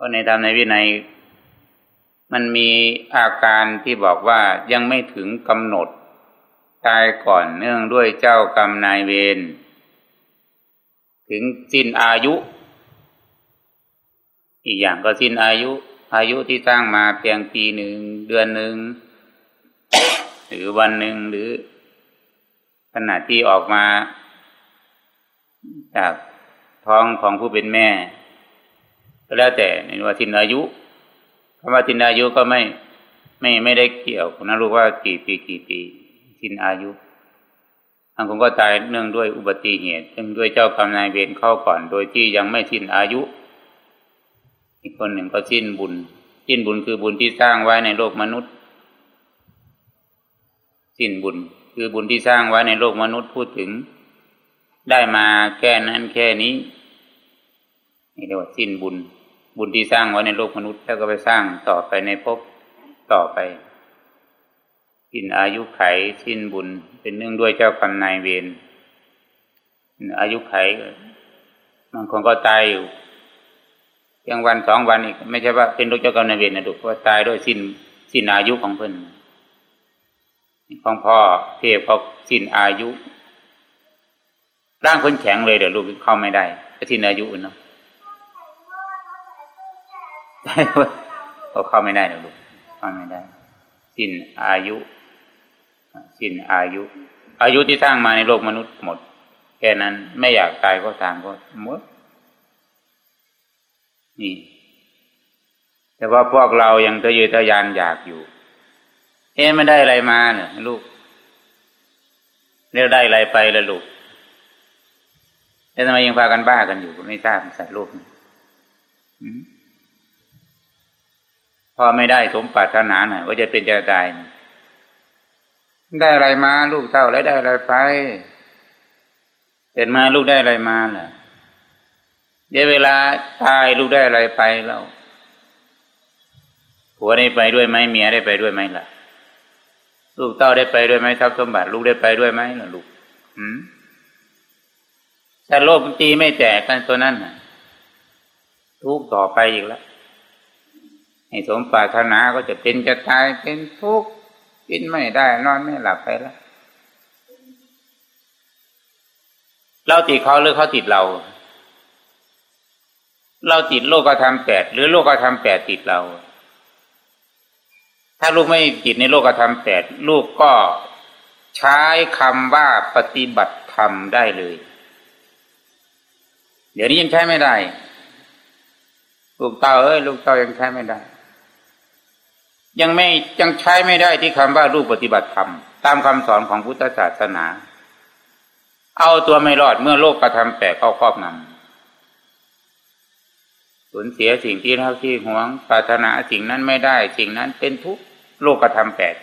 ราะในธรรมในวินัย มันมีอาการที่บอกว่ายังไม่ถึงกำหนด ตายก่อนเนื่องด้วยเจ้ากรรมนายเวรถึงสิ้นอายุ อีกอย่างก็สิ้นอายุ อายุที่สร้างมาเพียงปีหนึ่งเดือนหนึ่งหรือวันหนึ่งหรือขณะที่ออกมา จากท้องของผู้เป็นแม่ ก็แล้วแต่ในว่าทินอายุคำว่าทินอายุก็ไม่ไม่ไม่ได้เกี่ยวนะรู้ว่ากี่ปีกี่ปีทินอายุบางคนก็ตายเนื่องด้วยอุบัติเหตุเนื่องด้วยเจ้ากรรมนายเวรเข้าก่อน โดยที่ยังไม่สิ้นอายุ อีกคนหนึ่งก็สิ้นบุญ สิ้นบุญคือบุญที่สร้างไว้ในโลกมนุษย์ สิ้นบุญคือบุญที่สร้างไว้ในโลกมนุษย์พูดถึง ได้มาแค่นั้นแค่นี้นี่เรียกว่าสิ้นบุญ บุญที่สร้างไว้ในโลกมนุษย์แล้วก็ไปสร้างต่อไปในภพต่อไปสิ้นอายุไขสิ้นบุญ เป็นเนื่องด้วยเจ้ากรรมนายเวรอายุไขบางคนก็ตายอยู่เพียงวันสองวันอีก ไม่ใช่ว่าเป็นลูกเจ้ากรรมนายเวรนะดุเพราะตายด้วยสิ้นสิ้นอายุของเพื่อนของพ่อเทพเขาสิ้นอายุ ร่างคนแข็งเลยเดี๋ยวลูกเข้าไม่ได้ก็สิ้นอายุเนาะ เขาเข้าไม่ได้หรอกลูกเข้าไม่ได้ สิ้นอายุ สิ้นอายุ อายุที่สร้างมาในโลกมนุษย์หมด แค่นั้นไม่อยากตายก็ตามก็หมดนี่ แต่ว่าพวกเรายังตะยืตะยานอยากอยู่เอ๊ไม่ได้อะไรมาเนี่ยลูกเรียกได้อะไรไปละลูกแล้วทำไมยังพากันบ้ากันอยู่ไม่ทราบใส่ลูกอืม อไม่ได้สมปรารถนาหน่อยว่าจะเป็นจะตายได้อะไรมาลูกเต้าแล้วได้อะไรไปเห็นมาลูกได้อะไรมาล่ะ เดี๋ยวเวลาตายลูกได้อะไรไปแล้วผัวได้ไปด้วยไหมเมียได้ไปด้วยไหมล่ะ ลูกเต้าได้ไปด้วยไหมทรัพย์สมบัติ ลูกได้ไปด้วยไหมล่ะ ลูกหืมแต่โลกตีไม่แจกกันตัวนั้นทุกต่อไปอีกแล้ว ให้สมปรารถนาก็จะเป็นจะตายเป็นทุกข์กินไม่ได้นอนไม่หลับไปแล้วเราติดเขาหรือเขาติดเรา เราติดโลกธรรมแปดหรือโลกธรรมแปดติดเรา ถ้าลูกไม่ติดในโลกธรรมแปดลูกก็ใช้คำว่าปฏิบัติธรรมได้เลย เดี๋ยวนี้ยังใช้ไม่ได้ ลูกเต้าเอ้ยลูกเต้ายังใช้ไม่ได้ ยังไม่ยังใช้ไม่ได้ที่คำว่ารูปปฏิบัติธรรมตามคำสอนของพุทธศาสนา เอาตัวไม่รอดเมื่อโลกกระทำแปลเข้าครอบงำสูญเสียสิ่งที่เท่าที่หวงปรารถนาสิ่งนั้นไม่ได้ สิ่งนั้นเป็นทุกโลกกระทำแปด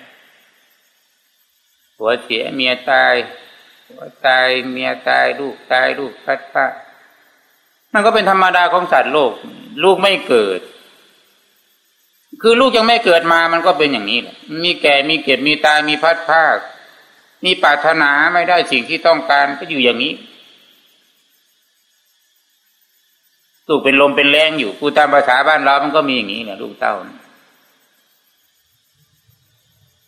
หัวเสียเมียตายหัวตายเมียตายลูกตายลูกพัดพ้ามันก็เป็นธรรมดาของสัตว์โลก ลูกไม่เกิด คือลูกยังไม่เกิดมามันก็เป็นอย่างนี้แหละมีแก่มีเก็บมีตายมีพัดภาค มีปรารถนาไม่ได้สิ่งที่ต้องการก็อยู่อย่างนี้ลูกเป็นลมเป็นแรงอยู่กูตามภาษาบ้านเรา มันก็มีอย่างนี้แหละลูกเต้า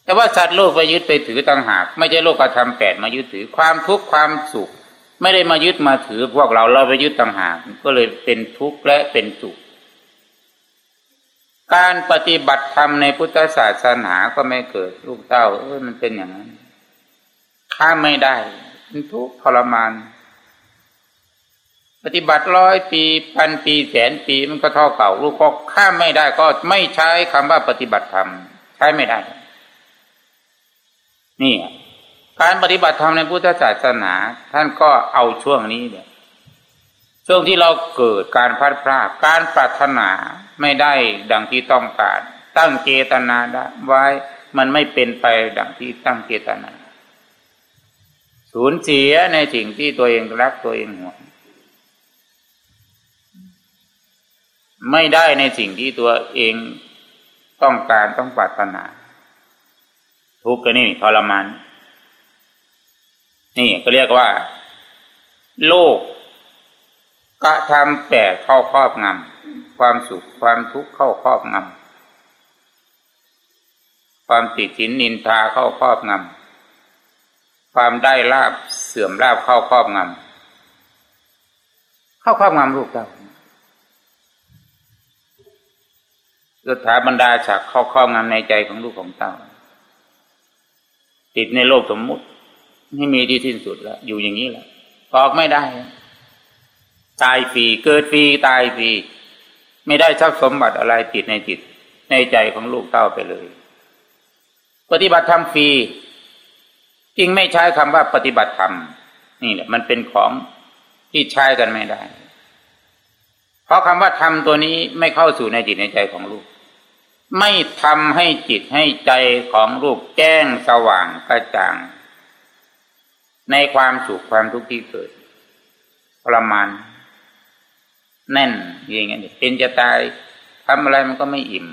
แต่ว่าสัตว์โลกไปยึดไปถือต่างหาก ไม่ใช่โลกกระทำแปดมายึดถือความทุกข์ความสุข ไม่ได้มายึดมาถือพวกเราเราไปยึดต่างหาก ก็เลยเป็นทุกข์และเป็นสุข การปฏิบัติธรรมในพุทธศาสนาก็ไม่เกิด ลูกเต้าเออมันเป็นอย่างนั้นข้ามไม่ได้มันทุกข์ทรมาน ปฏิบัติร้อยปีพันปีแสนปีมันก็เท่าเก่า ลูกก็ข้ามไม่ได้ก็ไม่ใช้คำว่าปฏิบัติธรรมใช้ไม่ได้ นี่การปฏิบัติธรรมในพุทธศาสนา ท่านก็เอาช่วงนี้เนี่ยช่วงที่เราเกิดการพัดพลาดการปรารถนา ไม่ได้ดังที่ต้องการ ตั้งเจตนาไว้ มันไม่เป็นไปดังที่ตั้งเจตนา สูญเสียในสิ่งที่ตัวเองรักตัวเองห่วงไม่ได้ในสิ่งที่ตัวเองต้องการต้องปรารถนา ทุกข์ก็นี่ทรมาน นี่ก็เรียกว่า โลกกระทำแปดเข้าครอบงำ ความสุขความทุกข์เข้าครอบงำความติดสินนินทาเข้าครอบงำความได้ลาบเสื่อมลาบเข้าครอบงำเข้าครอบงำลูกเต้าสถาบรรดาฉากเข้าครอบงำในใจของลูกของเต้าติดในโลกสมมุติไม่มีที่สิ้นสุดแล้ว อยู่อย่างนี้แหละออกไม่ได้ ตายฟรีเกิดฟรีตายฟรี ไม่ได้ทรัพย์สมบัติอะไรติดในจิต ในใจของลูกเต้าไปเลย ปฏิบัติธรรมฟรีจริงไม่ใช้คำว่าปฏิบัติธรรมนี่แหละมันเป็นของที่ใช้กันไม่ได้ เพราะคำว่าธรรมตัวนี้ไม่เข้าสู่ในจิตในใจของลูก ไม่ทำให้จิตให้ใจของลูกแจ้งสว่างกระจ่าง ในความสุขความทุกข์ที่เกิดประมาณ แน่นอย่างเงี้ยเป็นจะตายทำอะไรมันก็ไม่อิ่ม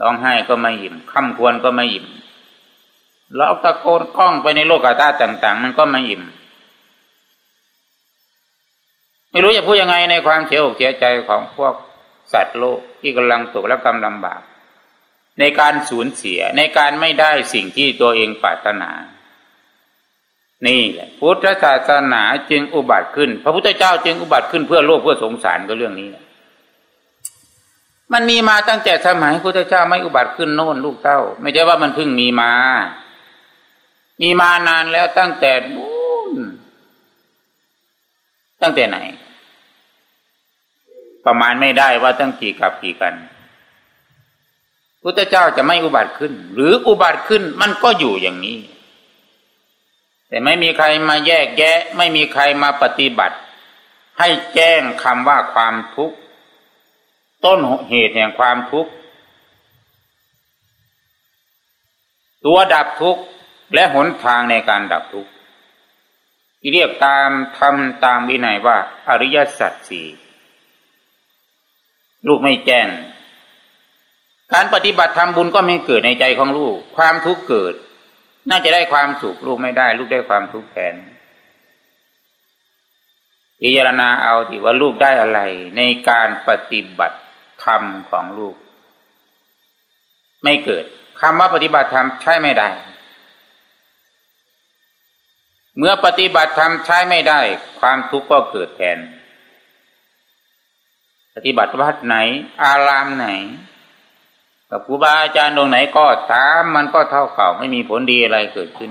ร้องไห้ก็ไม่อิ่มคำควรก็ไม่อิ่มเราตะโกนกล้องไปในโลกาตาต่าง ๆ มันก็ไม่อิ่ม ไม่รู้จะพูดยังไงในความเสียอกเสียใจของพวกสัตว์โลกที่กำลังตกและกำลำบาก ในการสูญเสียในการไม่ได้สิ่งที่ตัวเองปรารถนา นี่แหละพุทธศาสนาจึงอุบัติขึ้น พระพุทธเจ้าจึงอุบัติขึ้นเพื่อโลกเพื่อสงสารก็เรื่องนี้ มันมีมาตั้งแต่สมัยพุทธเจ้าไม่อุบัติขึ้นโน่นลูกเต้า ไม่ใช่ว่ามันเพิ่งมีมา มีมานานแล้วตั้งแต่นู่นตั้งแต่ไหน ประมาณไม่ได้ว่าตั้งกี่กับกี่กัน พุทธเจ้าจะไม่อุบัติขึ้น หรืออุบัติขึ้นมันก็อยู่อย่างนี้ แต่ไม่มีใครมาแยกแยะ ไม่มีใครมาปฏิบัติ ให้แจ้งคำว่าความทุกข์ ต้นเหตุแห่งความทุกข์ ตัวดับทุกข์และหนทางในการดับทุกข์ที่เรียกตามทำตามวินัยว่า อริยสัจสี่ลูกไม่แจ้งการปฏิบัติทำบุญก็ไม่เกิดในใจของลูก ความทุกข์เกิด น่าจะได้ความสุขลูกไม่ได้ ลูกได้ความทุกข์แทนพิจารณาเอาที่ว่าลูกได้อะไร ในการปฏิบัติธรรมของลูก ไม่เกิดคำว่าปฏิบัติธรรมใช้ไม่ได้ เมื่อปฏิบัติธรรมใช้ไม่ได้ ความทุกข์ก็เกิดแทน ปฏิบัติวัดไหน อารามไหน กับครูบาอาจารย์องไหนก็ตามมันก็เท่าเก่าไม่มีผลดีอะไรเกิดขึ้น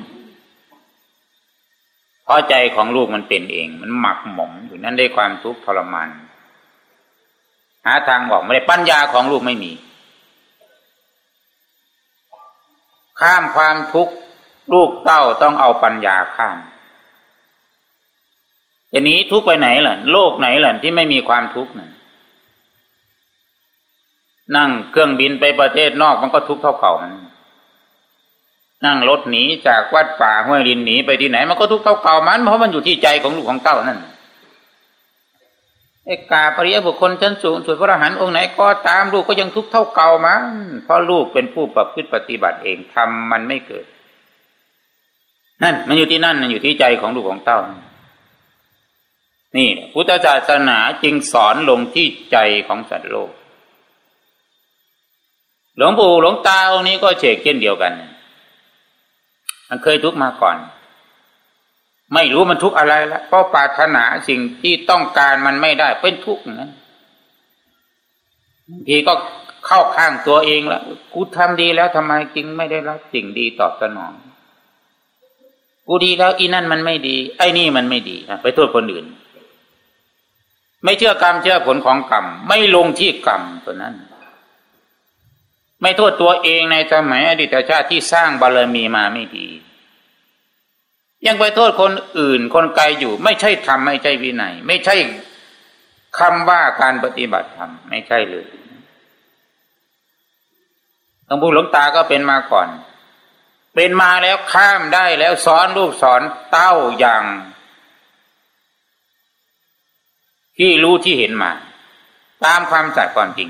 เพราะใจของลูกมันเป็นเอง มันหมักหมมอยู่นั้นได้ความทุกข์ทรมานหาทางบอกไม่ได้ปัญญาของลูกไม่มี ข้ามความทุกข์ลูกเต้าต้องเอาปัญญาข้ามจะหนีทุกข์ไปไหนล่ะ โลกไหนล่ะที่ไม่มีความทุกข์น่ะ นั่งเครื่องบินไปประเทศนอกมันก็ทุกข์เท่าเก่ามัน นั่งรถหนีจากวัดป่าห้วยลินหนีไปที่ไหน มันก็ทุกข์เท่าเก่ามัน เพราะมันอยู่ที่ใจของลูกของเต้านั่นเอกาปริยบุคคลชั้นสูงสุดพระอรหันต์องค์ไหนก็ตามลูกก็ยังทุกข์เท่าเก่ามันเพราะลูกเป็นผู้ประพฤติปฏิบัติเองทำมันไม่เกิด นั่น มันอยู่ที่นั่นมันอยู่ที่ใจของลูกของเต้า นี่ พุทธศาสนาจึงสอนลงที่ใจของสัตว์โลก หลวงปู่หลวงตาองค์นี้ก็เฉกเช่นเดียวกัน มันเคยทุกมาก่อน ไม่รู้มันทุกอะไรละเพราะปรารถนาสิ่งที่ต้องการมันไม่ได้เป็นทุกข์นั้นทีก็เข้าข้างตัวเองแล้วกูทำดีแล้วทำไมจริงไม่ได้รับสิ่งดีตอบสนอง กูดีแล้วอีนั่นมันไม่ดี ไอ้นี่มันไม่ดีไปโทษคนอื่น ไม่เชื่อกรรมเชื่อผลของกรรมไม่ลงที่กรรมตัวนั้น ไม่โทษตัวเองในสมัยอดีตชาติที่สร้างบารมีมาไม่ดี ยังไปโทษคนอื่นคนไกลอยู่ ไม่ใช่ธรรมไม่ใช่วินัยไม่ใช่คำว่าการปฏิบัติธรรมไม่ใช่เลยหลวงปู่หลวงตาก็เป็นมาก่อน เป็นมาแล้วข้ามได้แล้วสอนลูกสอนเต้าอย่าง ที่รู้ที่เห็นมา ตามความสัตย์ความจริง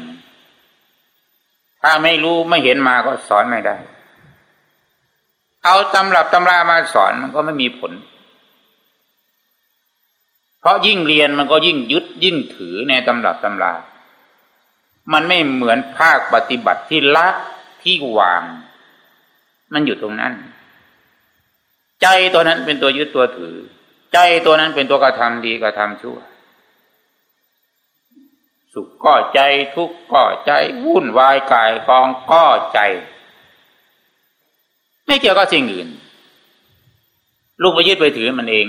ถ้าไม่รู้ไม่เห็นมาก็สอนไม่ได้ เอาตำรับตำรามาสอนมันก็ไม่มีผล เพราะยิ่งเรียนมันก็ยิ่งยึดยิ่งถือในตำรับตำรา มันไม่เหมือนภาคปฏิบัติที่ละที่วาง มันอยู่ตรงนั้น ใจตัวนั้นเป็นตัวยึดตัวถือ ใจตัวนั้นเป็นตัวกระทำดีกระทำชั่ว สุขก็ใจทุกข์ก็ใจวุ่นวายกายกองก็ใจ ไม่เกี่ยวกับสิ่งอื่น ลูกไปยึดไปถือมันเอง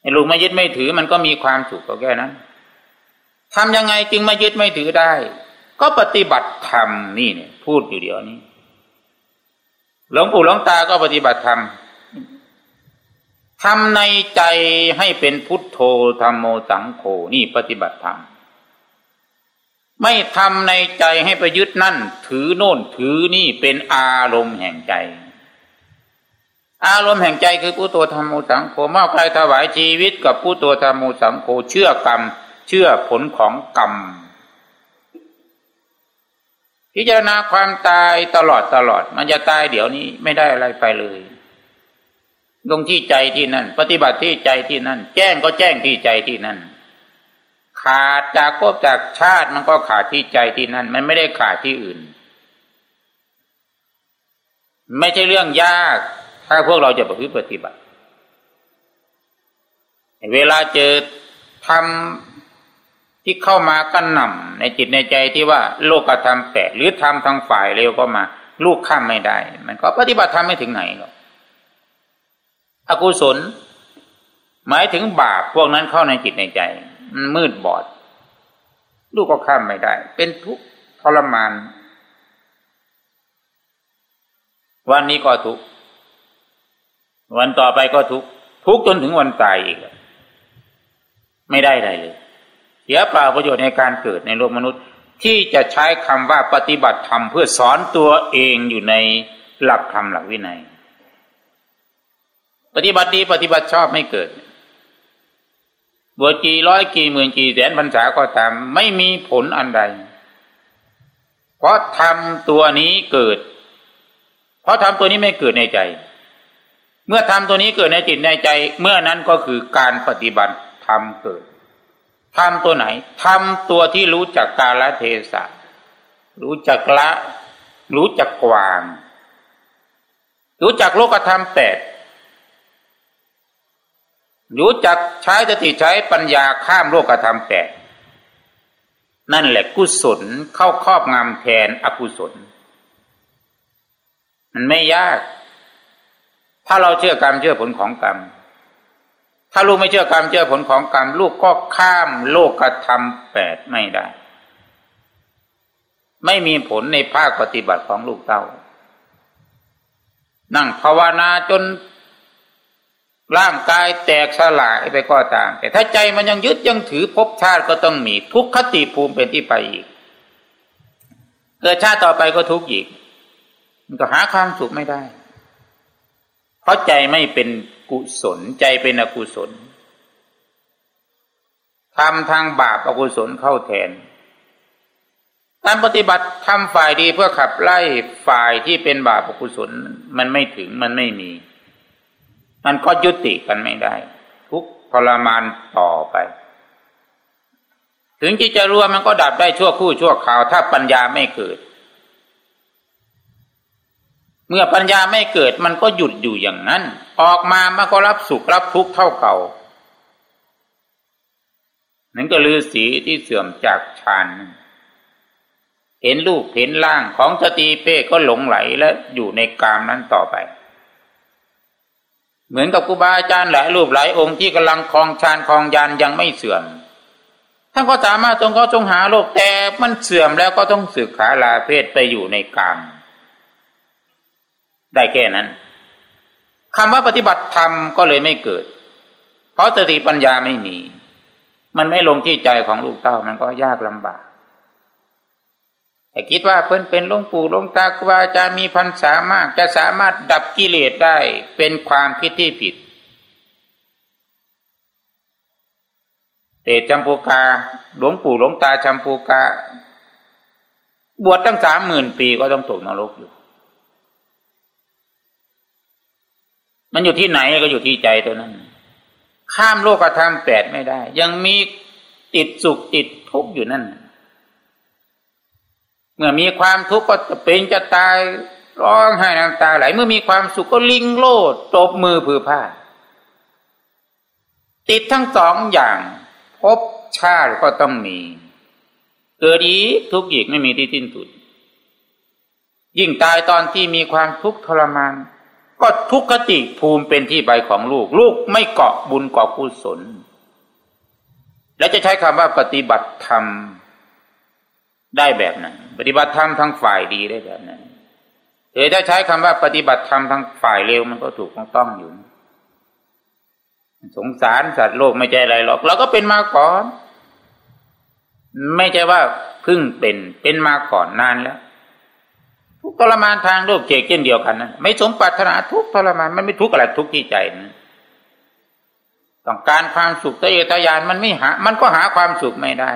ไอ้ลูกไม่ยึดไม่ถือมันก็มีความสุขก็แค่นั้นทำยังไงจึงไม่ยึดไม่ถือได้ ก็ปฏิบัติธรรมนี่เนี่ย พูดอยู่เดียวนี้หลวงปู่หลวงตาก็ปฏิบัติธรรมทำในใจให้เป็นพุทโธธรรมโมสังโฆนี่ปฏิบัติธรรม ไม่ทำในใจให้ไปยึดนั่น ถือโน่นถือนี่เป็นอารมณ์แห่งใจ อารมณ์แห่งใจคือผู้ตัวธรรมูสังโฆมอบกายถวายชีวิตกับผู้ตัวธรรมูสังโฆเชื่อกรรม เชื่อผลของกรรม พิจารณาความตายตลอดตลอด มันจะตายเดี๋ยวนี้ไม่ได้อะไรไปเลย ลงที่ใจที่นั่น ปฏิบัติที่ใจที่นั่น แจ้งก็แจ้งที่ใจที่นั่น ขาดจากภพจากชาติมันก็ขาดที่ใจที่นั่น มันไม่ได้ขาดที่อื่น ไม่ใช่เรื่องยาก ถ้าพวกเราจะประพฤติปฏิบัติ เวลาเจอทำที่เข้ามากันนำในจิตในใจที่ว่าโลกธรรมแปดหรือทำทางฝ่ายเร็วก็มา ลูกข้ามไม่ได้ มันก็ปฏิบัติทำไม่ถึงไหนหรอกอกุศล หมายถึงบาปพวกนั้นเข้าในจิตในใจ มันมืดบอด ลูกก็ข้ามไม่ได้ เป็นทุกข์ทรมาน วันนี้ก็ทุกข์วันต่อไปก็ทุกทุกจนถึงวันตายอีกไม่ได้อะไรเลย เสียเปล่าประโยชน์ในการเกิดในโลกมนุษย์ ที่จะใช้คำว่าปฏิบัติธรรมเพื่อสอนตัวเองอยู่ในหลักธรรมหลักวินัย ปฏิบัติดีปฏิบัติชอบไม่เกิด บวชกี่ร้อยกี่หมื่นกี่แสนพรรษาก็ตาม ไม่มีผลอันใด เพราะทำตัวนี้เกิด เพราะทำตัวนี้ไม่เกิดในใจ เมื่อทำตัวนี้เกิดในจิตในใจ เมื่อนั้นก็คือการปฏิบัติทำเกิดทำตัวไหนทำตัวที่รู้จักกาลเทศะ รู้จักละ รู้จักกวาง รู้จักโลกธรรมแปด รู้จักใช้สติใช้ปัญญาข้ามโลกธรรมแปดนั่นแหละกุศลเข้าครอบงำแทนอกุศล มันไม่ยาก ถ้าเราเชื่อกรรมเชื่อผลของกรรม ถ้าลูกไม่เชื่อกรรมเชื่อผลของกรรม ลูกก็ข้ามโลกธรรมแปดไม่ได้ ไม่มีผลในภาคปฏิบัติของลูกเต้า นั่งภาวนาจน ร่างกายแตกสลายไปก็ตาม แต่ถ้าใจมันยังยึดยังถือภพชาติก็ต้องมีทุกขติภูมิเป็นที่ไปอีก เกิดชาติต่อไปก็ทุกข์อีก มันก็หาความสุขไม่ได้ เพราะใจไม่เป็นกุศลใจเป็นอกุศลทำทางบาปอกุศลเข้าแทน การปฏิบัติทำฝ่ายดีเพื่อขับไล่ฝ่ายที่เป็นบาปอกุศลมันไม่ถึงมันไม่มี มันก็ยุติกันไม่ได้ ทุกทรมานต่อไป ถึงที่จะรู้วมันก็ดับได้ชั่วคู่ชั่วคราว ถ้าปัญญาไม่เกิด เมื่อปัญญาไม่เกิดมันก็หยุดอยู่อย่างนั้น ออกมามันก็รับสุขรับทุกข์เท่าเก่านั่นก็ลือสีที่เสื่อมจากฌานเห็นรูปเห็นร่างของสตีเป้ก็หลงไหลและอยู่ในกามนั้นต่อไป เหมือนกับครูบาอาจารย์หลายรูปหลายองค์ที่กำลังคลองฌานคลองยานยังไม่เสื่อมท่านก็สามารถทรงเขาทรงหาโลกแต่มันเสื่อมแล้วก็ต้องสึกขาลาเพศไปอยู่ในกามได้แค่นั้นคำว่าปฏิบัติธรรมก็เลยไม่เกิด เพราะสติปัญญาไม่มี มันไม่ลงที่ใจของลูกเต้ามันก็ยากลำบาก แต่คิดว่าเพิ่นเป็นหลวงปู่หลวงตาครูบาอาจารย์มีพันสามาก จะสามารถดับกิเลสได้เป็นความคิดที่ผิดเตจำปูกาหลวงปู่หลวงตาจำปูกา บวชตั้งสามหมื่นปีก็ต้องตกนรกอยู่ มันอยู่ที่ไหนก็อยู่ที่ใจตัวนั้น ข้ามโลกธรรมแปดไม่ได้ ยังมีติดสุขติดทุกข์อยู่นั่น เมื่อมีความทุกข์ก็จะเป็นจะตายร้องไห้น้ำตาไหล เมื่อมีความสุขก็ลิงโลดตบมือผือผ้า ติดทั้งสองอย่างพบชาติก็ต้องมี เกิดอีกทุกข์อีกไม่มีที่สิ้นสุด ยิ่งตายตอนที่มีความทุกข์ทรมาน ก็ทุกขติภูมิเป็นที่ใบของลูก ลูกไม่เกาะบุญเกาะกุศล และจะใช้คำว่าปฏิบัติธรรมได้แบบนั้น ปฏิบัติธรรมทั้งฝ่ายดีได้แบบนั้นเออถ้าใช้คำว่าปฏิบัติธรรมทั้งฝ่ายเลวมันก็ถูกต้องอยู่ สงสารสัตว์โลกไม่ใช่อะไรหรอก เราก็เป็นมาก่อน ไม่ใช่ว่าเพิ่งเป็นเป็นมาก่อนนานแล้ว ทุกทรมานทางโลกเจกเช่นเดียวกันนะไม่สมปรารถนาทุกทรมานมันไม่ทุกอะไรทุกที่ใจนะต้องการความสุขตะเยตยานมันไม่หา มันก็หาความสุขไม่ได้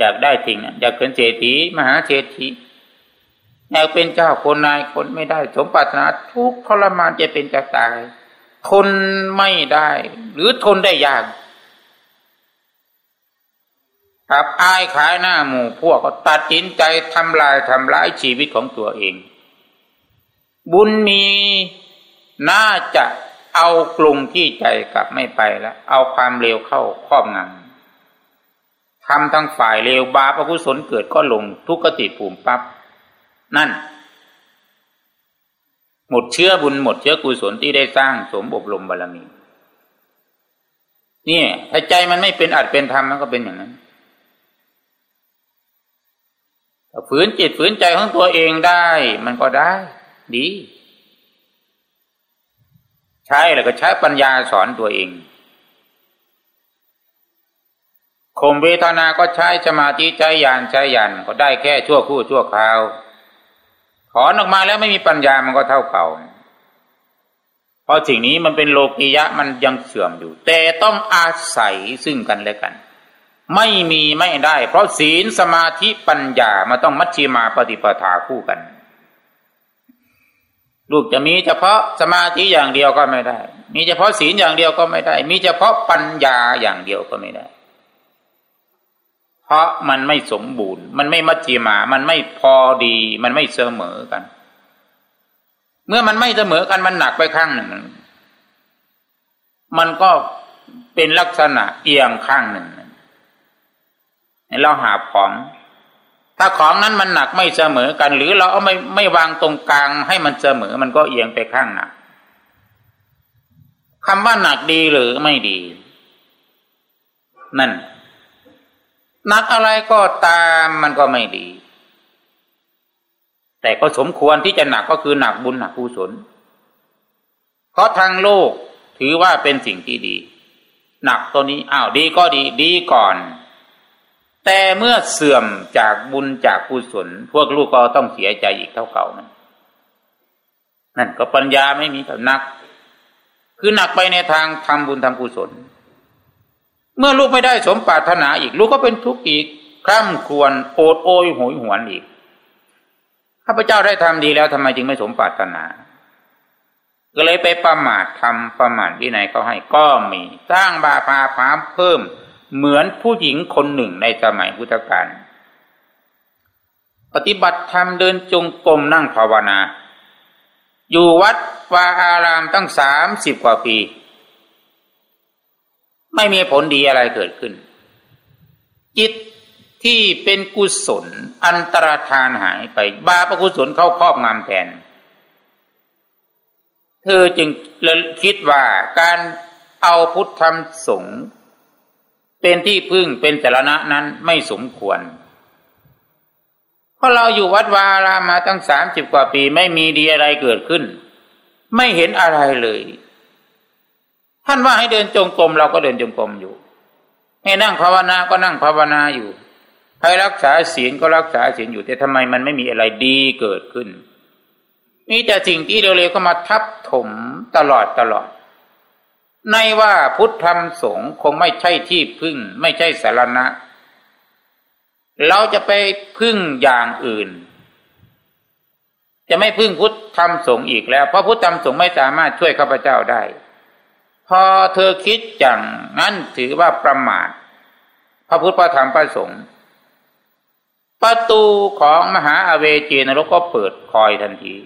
อยากได้จริงอยากเป็นเศรษฐีมหาเศรษฐีอยากเป็นเจ้าคนนายคนไม่ได้ สมปรารถนาทุกทรมานจะเป็นจะตายทนไม่ได้ หรือทนได้ยากครับอายขายหน้าหมู่พวกก็ตัดสินใจทำลายทำร้ายชีวิตของตัวเอง บุญมีน่าจะเอากลุ่มที่ใจกลับไม่ไปแล้ว เอาความเร็วเข้าครอบงำ ทำทั้งฝ่ายเร็วบาปอกุศลเกิดก็ลงทุกขติภูมิปับ๊บนั่น หมดเชื้อบุญหมดเชื้อกุศลที่ได้สร้างสมบบรมบารมีนี่ถ้าใจมันไม่เป็นอัดเป็นธรรมมันก็เป็นอย่างนั้นฝืนจิตฝืนใจของตัวเองได้ มันก็ได้ ดี ใช้แล้วก็ใช้ปัญญาสอนตัวเอง ข่มเวทนาก็ใช้สมาธิใจยานใช้ยานก็ได้แค่ชั่วคู่ชั่วคราว ถอนออกมาแล้วไม่มีปัญญามันก็เท่าเก่า เพราะสิ่งนี้มันเป็นโลกียะมันยังเสื่อมอยู่ แต่ต้องอาศัยซึ่งกันและกัน ไม่มีไม่ได้ เพราะศีลสมาธิปัญญามันต้องมัชชิมาปฏิปทาคู่กัน ลูกจะมีเฉพาะสมาธิอย่างเดียวก็ไม่ได้ มีเฉพาะศีลอย่างเดียวก็ไม่ได้ มีเฉพาะปัญญาอย่างเดียวก็ไม่ได้ เพราะมันไม่สมบูรณ์ มันไม่มัชฌิมา มันไม่พอดี มันไม่เสมอกัน เมื่อมันไม่เสมอกันมันหนักไปข้างหนึ่ง มันก็เป็นลักษณะเอียงข้างหนึ่งเราหาของ ถ้าของนั้นมันหนักไม่เสมอกัน หรือเราเอาไม่ไม่วางตรงกลางให้มันเสมอ มันก็เอียงไปข้างหนักคำว่าหนักดีหรือไม่ดี นั่น หนักอะไรก็ตามมันก็ไม่ดี แต่ก็สมควรที่จะหนักก็คือหนักบุญหนักกุศลเพราะทางโลกถือว่าเป็นสิ่งที่ดี หนักตัวนี้อ้าวดีก็ดีดีก่อน แต่เมื่อเสื่อมจากบุญจากกุศลพวกลูกก็ต้องเสียใจอีกเท่าเก่านั่นนั่นก็ปัญญาไม่มีแบบนัก คือหนักไปในทางทำบุญทำกุศล เมื่อลูกไม่ได้สมปรารถนาอีก ลูกก็เป็นทุกข์อีกคร่ำควรโอดโอยหวยหวนอีกข้าพเจ้าได้ทำดีแล้วทำไมจึงไม่สมปรารถนา ก็เลยไปประมาททำประมาทที่ไหนเขาให้ก็มีสร้างบาปาพามเพิ่ม เหมือนผู้หญิงคนหนึ่งในสมัยพุทธกาลปฏิบัติธรรมเดินจงกรมนั่งภาวนา อยู่วัดวาอารามตั้งสามสิบกว่าปี ไม่มีผลดีอะไรเกิดขึ้น จิตที่เป็นกุศล อันตรธานหายไป บาปกุศลเข้าครอบงำแทน เธอจึงคิดว่าการเอาพุทธธรรมสงฆ์เป็นที่พึ่งเป็นสารณะนั้นไม่สมควร เพราะเราอยู่วัดวารามาตั้งสามสิบกว่าปีไม่มีดีอะไรเกิดขึ้น ไม่เห็นอะไรเลย ท่านว่าให้เดินจงกรมเราก็เดินจงกรมอยู่ ให้นั่งภาวนาก็นั่งภาวนาอยู่ ให้รักษาศีลก็รักษาศีลอยู่ แต่ทำไมมันไม่มีอะไรดีเกิดขึ้น มีแต่สิ่งที่เร็วๆก็มาทับถมตลอดตลอด ในว่าพุทธธรรมสงฆ์คงไม่ใช่ที่พึ่ง ไม่ใช่สารณะ เราจะไปพึ่งอย่างอื่นจะไม่พึ่งพุทธธรรมสงฆ์อีกแล้ว เพราะพุทธธรรมสงฆ์ไม่สามารถช่วยข้าพเจ้าได้ พอเธอคิดอย่างนั้นถือว่าประมาท พระพุทธพระธรรมพระสงฆ์ประตูของมหาอเวจีนรกก็เปิดคอยทันที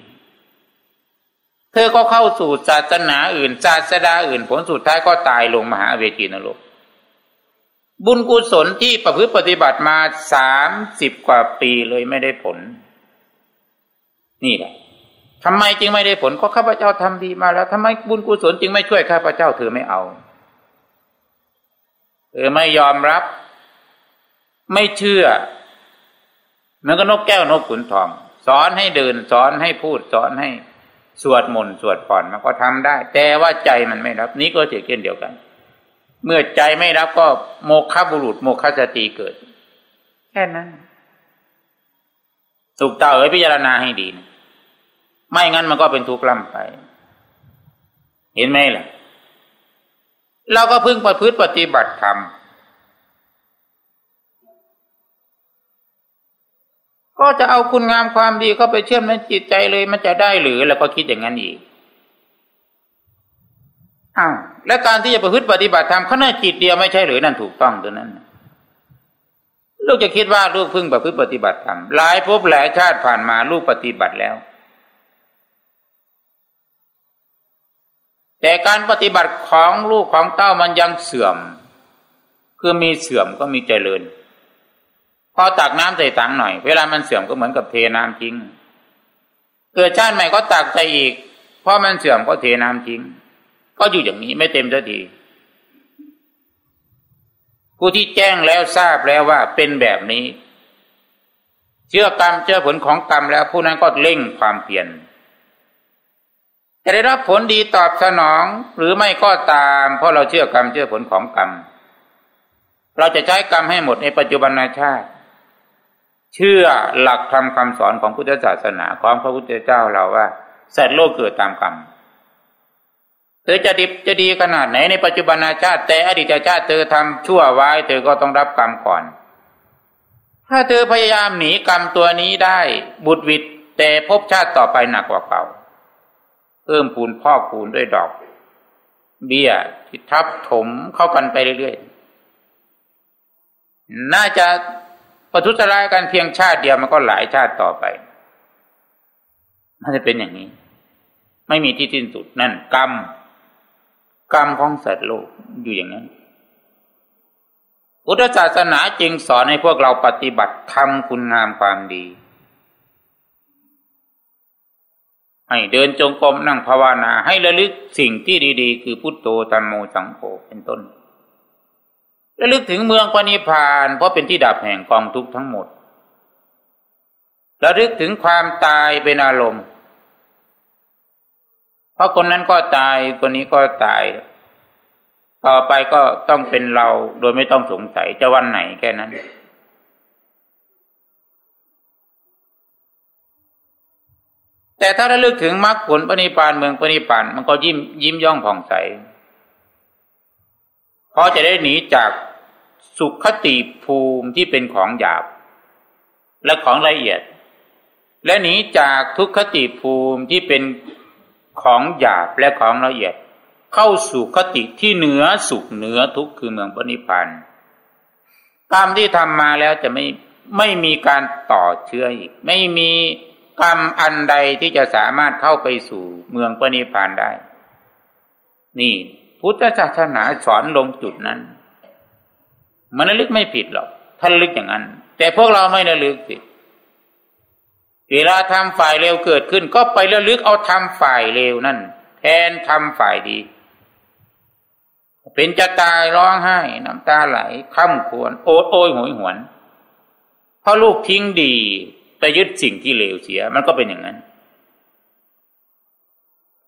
เธอก็เข้าสู่ศาสนาอื่นศาสดาอื่นผลสุดท้ายก็ตายลงมหาอเวจีนรก บุญกุศลที่ประพฤติปฏิบัติมาสามสิบกว่าปีเลยไม่ได้ผล นี่แหละ ทำไมจึงไม่ได้ผลก็ข้าพเจ้าทำดีมาแล้วทำไมบุญกุศลจึงไม่ช่วยข้าพเจ้าเธอไม่เอาเธอไม่ยอมรับ ไม่เชื่อมันก็นกแก้วนกขุนทอง สอนให้เดิน สอนให้พูดสอนให้สวดมนต์สวดผ่อนมันก็ทำได้ แต่ว่าใจมันไม่รับ นี้ก็เช่นเดียวกัน เมื่อใจไม่รับก็โมฆะบุรุษ โมฆะสติเกิด แค่นั้นถูกเต่าเอ้ยพิจารณาให้ดีนะ ไม่งั้นมันก็เป็นทุกข์ล่ำไป เห็นไหมล่ะ เราก็พึ่งประพฤติปฏิบัติธรรมก็จะเอาคุณงามความดีเข้าไปเชื่อมในจิตใจเลย มันจะได้หรือแล้วก็คิดอย่างนั้นอีกอ้าวและการที่จะประพฤติปฏิบัติธรรมข้าในจิตเดียวไม่ใช่หรือนั่นถูกต้องตัวนั้น ลูกจะคิดว่าลูกพึ่งประพฤติปฏิบัติธรรมหลายภพหลายชาติผ่านมาลูกปฏิบัติแล้ว แต่การปฏิบัติของลูกของเต้ามันยังเสื่อม คือมีเสื่อมก็มีเจริญ พอตักน้ำใส่ถังหน่อย เวลามันเสื่อมก็เหมือนกับเทน้ำทิ้ง เกิดชาติใหม่ก็ตักใส่อีกพอมันเสื่อมก็เทน้ำทิ้ง ก็อยู่อย่างนี้ไม่เต็มสักทีผู้ที่แจ้งแล้วทราบแล้วว่าเป็นแบบนี้ เชื่อกรรมเชื่อผลของกรรมแล้วผู้นั้นก็เร่งความเปลี่ยน จะได้รับผลดีตอบสนองหรือไม่ก็ตาม เพราะเราเชื่อกรรมเชื่อผลของกรรม เราจะใช้กรรมให้หมดในปัจจุบันชาติ เชื่อหลักธรรมคาสอนของพุทธศาสนาของพระพุทธเจ้าเราว่าสัตว์โลกเกิดตามกรรมเธอจะดิบจะดีขนาดไหนในปัจจุบันชาติ แต่อดีตชาติเธอทำชั่วไว้เธอก็ต้องรับกรรมก่อน ถ้าเธอพยายามหนีกรรมตัวนี้ได้บุตรวิตแต่พบชาติต่อไปหนักกว่าเก่า เพิ่มพูนพ่อพูนด้วยดอก เบี้ยที่ทับถมเข้ากันไปเรื่อยๆ น่าจะประทุษร้ายกันเพียงชาติเดียวมันก็หลายชาติต่อไปมันจะเป็นอย่างนี้ ไม่มีที่สิ้นสุดนั่นกรรม กรรมของสัตว์โลกอยู่อย่างนั้นพุทธศาสนาจึงสอนให้พวกเราปฏิบัติทำคุณงามความดี ให้เดินจงกรมนั่งภาวนา ให้ระลึกสิ่งที่ดีๆ คือพุทโธธรรมโมสังโฆเป็นต้น ระลึกถึงเมืองปณิพาน เพราะเป็นที่ดับแห่งกองทุกข์ทั้งหมด ระลึกถึงความตายเป็นอารมณ์ เพราะคนนั้นก็ตายคนนี้ก็ตาย ต่อไปก็ต้องเป็นเราโดยไม่ต้องสงสัยจะวันไหนแค่นั้น แต่ถ้าระลึกถึงมรรคผลปณิพานเมืองปณิพานมันก็ยิ้มยิ้มย่องผ่องใสเพราะจะได้หนีจากสุขคติภูมิที่เป็นของหยาบ และของละเอียด และหนีจากทุกขติภูมิที่เป็นของหยาบและของละเอียด เข้าสู่คติที่เหนือสุขเหนือทุกข์คือเมืองปณิพันธ์กรรมที่ทำมาแล้วจะไม่ไม่มีการต่อเชื้ออีก ไม่มี กรรมอันใดที่จะสามารถเข้าไปสู่เมืองปณิพันธ์ได้ นี่ พุทธศาสนาสอนลงจุดนั้น มันลึกไม่ผิดหรอกท่านลึกอย่างนั้น แต่พวกเราไม่ระลึกสิเวลาทำฝ่ายเร็วเกิดขึ้น ก็ไประลึกเอาทำฝ่ายเร็วนั่น แทนทำฝ่ายดี เป็นจะตายร้องไห้ น้ำตาไหลค่ำควร โอดโอยหวยหวนเพราะลูกทิ้งดี ไปยึดสิ่งที่เลวเสีย มันก็เป็นอย่างนั้น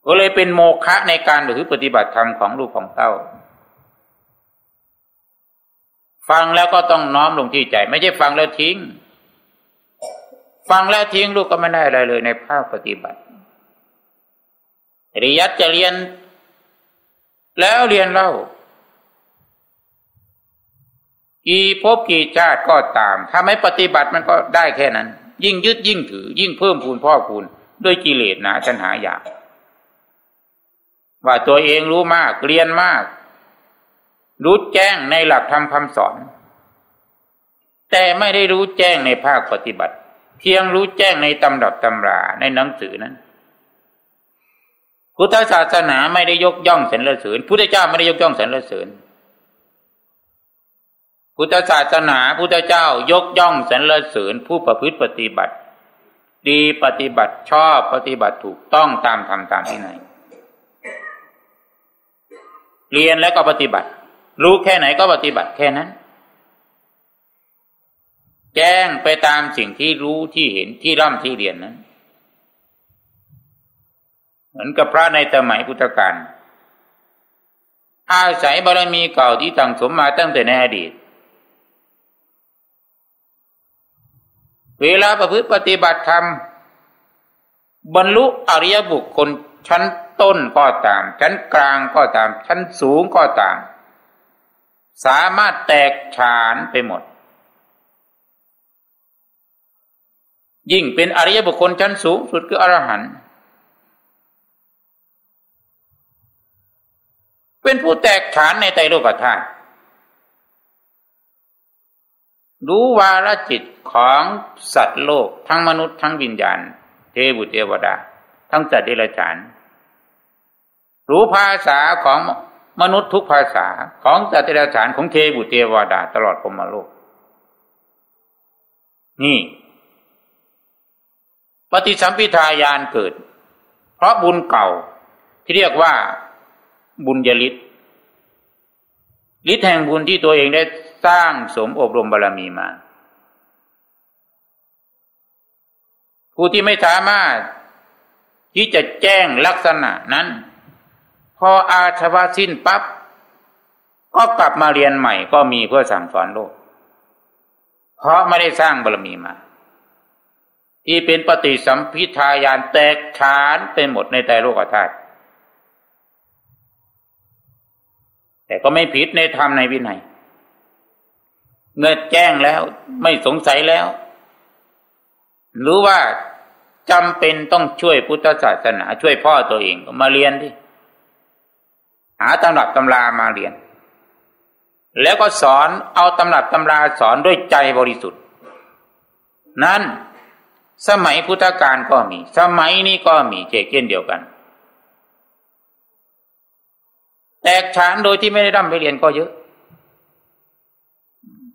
ก็เลยเป็นโมฆะในการหรือปฏิบัติธรรมของลูกของเต้า ฟังแล้วก็ต้องน้อมลงที่ใจ ไม่ใช่ฟังแล้วทิ้ง ฟังแล้วทิ้งลูกก็ไม่ได้อะไรเลยในภาคปฏิบัติเรียนจะเรียน แล้วเรียนเล่ากี่พบกี่ชาติก็ตาม ถ้าไม่ปฏิบัติมันก็ได้แค่นั้น ยิ่งยึดยิ่งถือ ยิ่งเพิ่มพูนพ่อพูนด้วยกิเลสหนาชันหาอยากว่าตัวเองรู้มากเรียนมาก รู้แจ้งในหลักธรรมคำสอน แต่ไม่ได้รู้แจ้งในภาคปฏิบัติ เพียงรู้แจ้งในตำดับตำราในหนังสือนั้นพุทธศาสนาไม่ได้ยกย่องสรรเสริญพุทธเจ้าไม่ได้ยกย่องสรรเสริญ พุทธศาสนาพุทธเจ้ายกย่องสรรเสริญผู้ประพฤติปฏิบัติ ดีปฏิบัติชอบปฏิบัติถูกต้องตามธรรมตามที่ไหน เรียนแล้วก็ปฏิบัติ รู้แค่ไหนก็ปฏิบัติแค่นั้น แจ้งไปตามสิ่งที่รู้ที่เห็นที่ร่ำที่เรียนนั้น เหมือนกับพระในสมัยพุทธกาลอาศัยบารมีเก่าที่ตั้งสมมาตั้งแต่ในอดีต เวลาประพฤติปฏิบัติธรรม บรรลุอริยบุคคลชั้นต้นก็ตาม ชั้นกลางก็ตาม ชั้นสูงก็ตาม สามารถแตกฉานไปหมด ยิ่งเป็นอริยบุคคลชั้นสูงสุดคืออรหันต์เป็นผู้แตกฉานในใจโลกธาตุ รู้วาลจิตของสัตว์โลก ทั้งมนุษย์ทั้งวิญญาณ เทบุตเทวดา ทั้งสัตว์เดรัจฉาน รู้ภาษาของมนุษย์ทุกภาษาของสัตว์เดรัจฉานของเทบุตเทวดา ตลอดพรมโลก นี่ ปฏิสัมพิทายานเกิด เพราะบุญเก่าที่เรียกว่าบุญยลิศฤทธิ์แห่งบุญที่ตัวเองได้ สร้างสมอบรมบารรมีมา ผู้ที่ไม่สามารถที่จะแจ้งลักษณะนั้น พออาชวะสิ้นปับ๊บก็กลับมาเรียนใหม่ก็มีเพื่อสั่งสอนโลก เพราะไม่ได้สร้างบารมีมา ที่เป็นปฏิสัมพิทายานแตกฉานไปหมดในใจโลกธาตุแต่ก็ไม่ผิดในธรรมในวินัย เมื่อแจ้งแล้วไม่สงสัยแล้วหรือว่าจำเป็นต้องช่วยพุทธศาสนา ช่วยพ่อตัวเองมาเรียนดิหาตำรับตำรามาเรียน แล้วก็สอนเอาตำรับตำราสอนด้วยใจบริสุทธิ์ นั้นสมัยพุทธกาลก็มี สมัยนี้ก็มีเช่นเดียวกัน แตกฉานโดยที่ไม่ได้ร่ำไปเรียนก็เยอะ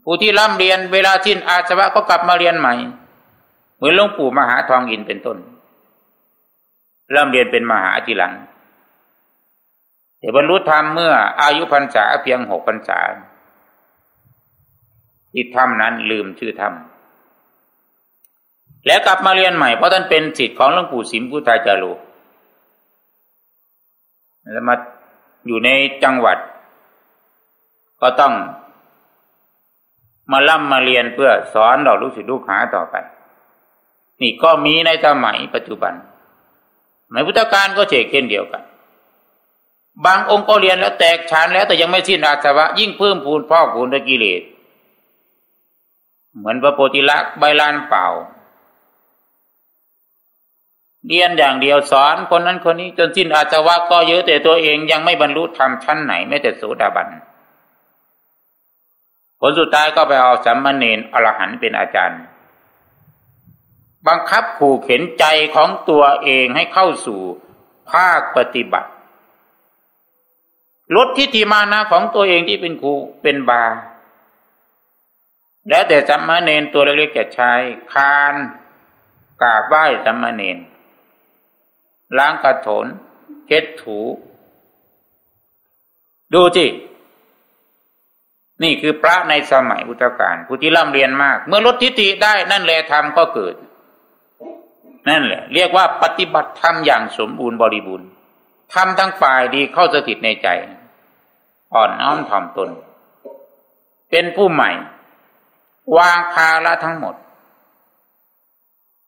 ผู้ที่ร่ำเรียนเวลาสิ้นอาสวะก็กลับมาเรียนใหม่ เหมือนหลวงปู่มหาทองอินเป็นต้นร่ำเรียนเป็นมหาทีหลังแต่บรรลุธรรมเมื่ออายุพรรษาเพียงหกพรรษาที่ธรรมนั้นลืมชื่อธรรมแล้วกลับมาเรียนใหม่เพราะท่านเป็นสิทธิ์ของหลวงปู่สิมพุทธาจารุแล้วมาอยู่ในจังหวัด ก็ต้อง มาล่ำมาเรียนเพื่อสอนเราลูกศิษย์ลูกหาต่อไป นี่ก็มีในสมัยปัจจุบันในพุทธกาลก็เช่นเดียวกัน บางองค์ก็เรียนแล้วแตกฉานแล้วแต่ยังไม่สิ้นอาสวะ ยิ่งเพิ่มพูนพ่อกพูนด้วยกิเลสเหมือนพระโพธิลักษ์ใบลานเปล่า เรียนอย่างเดียวสอนคนนั้นคนนี้จนสิ้นอาสวะก็เยอะแต่ตัวเองยังไม่บรรลุธรรมชั้นไหนแม้แต่โสดาบัน ผลสุดท้ายก็ไปเอาสัมมาเนนอรหันเป็นอาจารย์ บังคับขู่เข็นใจของตัวเองให้เข้าสู่ภาคปฏิบัติลดทิฏฐิมานะของตัวเองที่เป็นครูเป็นบา แล้วแต่สัมมาเนนตัวเล็กๆจะใช้คานกราบไหว้สัมมาเนนล้างกระโถนเช็ดถู ดูจิ นี่คือพระในสมัยพุทธกาลผู้ที่ร่ำเรียนมาก เมื่อลดทิฏฐิได้นั่นแหละธรรมก็เกิด นั่นแหละ เรียกว่าปฏิบัติธรรมอย่างสมบูรณ์บริบูรณ์ทำทั้งฝ่ายดีเข้าสถิตในใจ อ่อนน้อมถ่อมตน เป็นผู้ใหม่ วางภาระทั้งหมด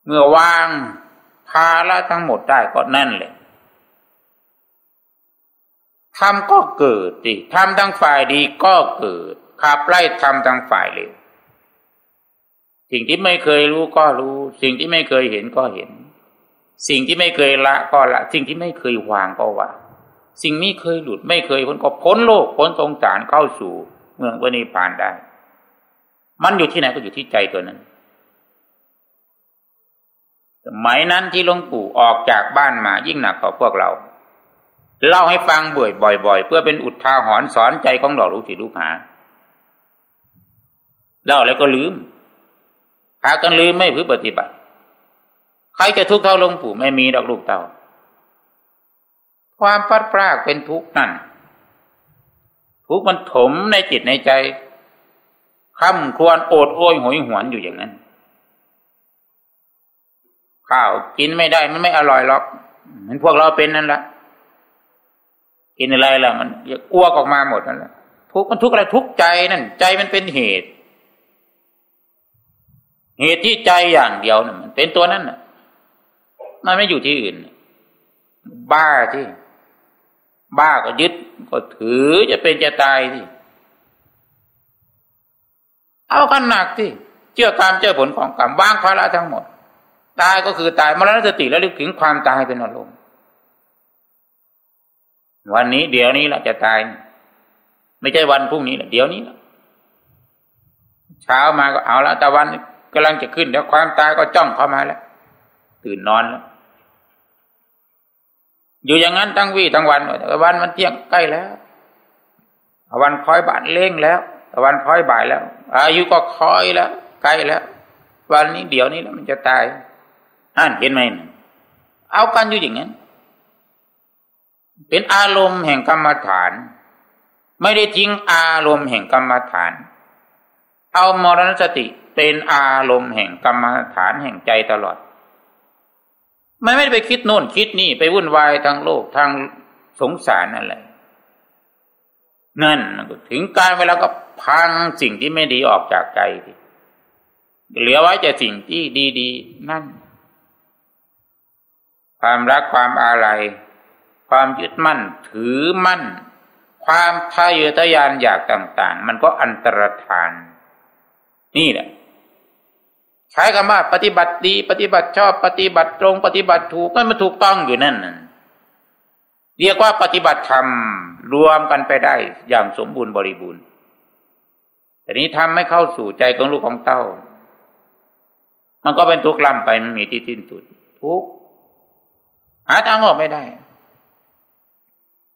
เมื่อวางภาระทั้งหมดได้ก็นั่นแหละทำก็เกิดดิทำทั้งฝ่ายดีก็เกิด ขับไล่ทำทางฝ่ายเลวสิ่งที่ไม่เคยรู้ก็รู้ สิ่งที่ไม่เคยเห็นก็เห็น สิ่งที่ไม่เคยละก็ละ สิ่งที่ไม่เคยวางก็วางสิ่งนี้เคยหลุดไม่เคยพ้นก็พ้นโลกพ้นสงสารเข้าสู่ เมืองวนิพานได้ มันอยู่ที่ไหนก็อยู่ที่ใจตัวนั้นสมัยนั้นที่หลวงปู่ออกจากบ้านมายิ่งหนักกว่าพวกเรา เล่าให้ฟังบ่อยๆเพื่อเป็นอุทาหรณ์สอนใจของเราลูกศิษย์ลูกหา เล่าแล้วก็ลืมพากันลืมไม่พื้ปฏิบัติ ใครจะทุกข์เท่าหลวงปู่ไม่มีดอกลูกเต่า ความพัดพรากเป็นทุกข์นั่น ทุกข์มันถมในจิตในใจค่ำควรโอดโอยหอยหวนอยู่อย่างนั้น ข้าวกินไม่ได้มันไม่อร่อยหรอกมือนพวกเราเป็นนั่นแหละกินอะไรล่ะ มันอ้วกออกมาหมดนั่นแหละทุกข์มันทุกข์อะไรทุกข์ใจนั่น ใจมันเป็นเหตุ เหตุที่ใจอย่างเดียวน่ะมันเป็นตัวนั้นน่ะ มันไม่อยู่ที่อื่น บ้าที่ บ้าก็ยึดก็ถือจะเป็นจะตายที่เอากันหนักที่เชื่อกรรมเชื่อผลของกรรมวางภาระทั้งหมด ตายก็คือตายมรณสติแล้วลึกถึงความตายเป็นอารมณ์วันนี้เดี๋ยวนี้เราจะตาย ไม่ใช่วันพรุ่งนี้แหละเดี๋ยวนี้ละเช้ามาก็เอาแล้วตะวัน กำลังจะขึ้นเดี๋ยวความตายก็จ้องเข้ามาแล้ว ตื่นนอนแล้วอยู่อย่างนั้นทั้งวี่ทั้งวันแต่วันมันเที่ยงใกล้แล้ววันคอยบานเล่งแล้ววันคอยบ่ายแล้ว อายุก็คอยแล้ว ใกล้แล้ว วันนี้เดี๋ยวนี้แล้วมันจะตายอ่านเห็นไหมเอากันอยู่อย่างนั้น เป็นอารมณ์แห่งกรรมฐาน ไม่ได้ทิ้งอารมณ์แห่งกรรมฐาน เอามรณสติ เป็นอารมณ์แห่งกรรมฐานแห่งใจตลอด มันไม่ได้ไปคิดโน่นคิดนี่ไปวุ่นวายทางโลกทางสงสารอะไรนั่นถึงการเวลาก็พังสิ่งที่ไม่ดีออกจากใจเหลือไว้แต่สิ่งที่ดีๆ นั่น ความรักความอาลัยความยึดมั่นถือมั่น ความทะเยอทะยานอยากต่าง ๆ มันก็อันตรธาน นี่แหละ ใช้คำว่าปฏิบัติดี ปฏิบัติชอบปฏิบัติตรง ปฏิบัติถูกมันมันถูกต้องอยู่นั่นเรียกว่าปฏิบัติธรรมรวมกันไปได้อย่างสมบูรณ์บริบูรณ์แต่นี้ทำไม่เข้าสู่ใจของลูกของเต้า มันก็เป็นทุกข์ล่ำไปมันมีที่สิ้นสุดทุกข์หาทางออกไม่ได้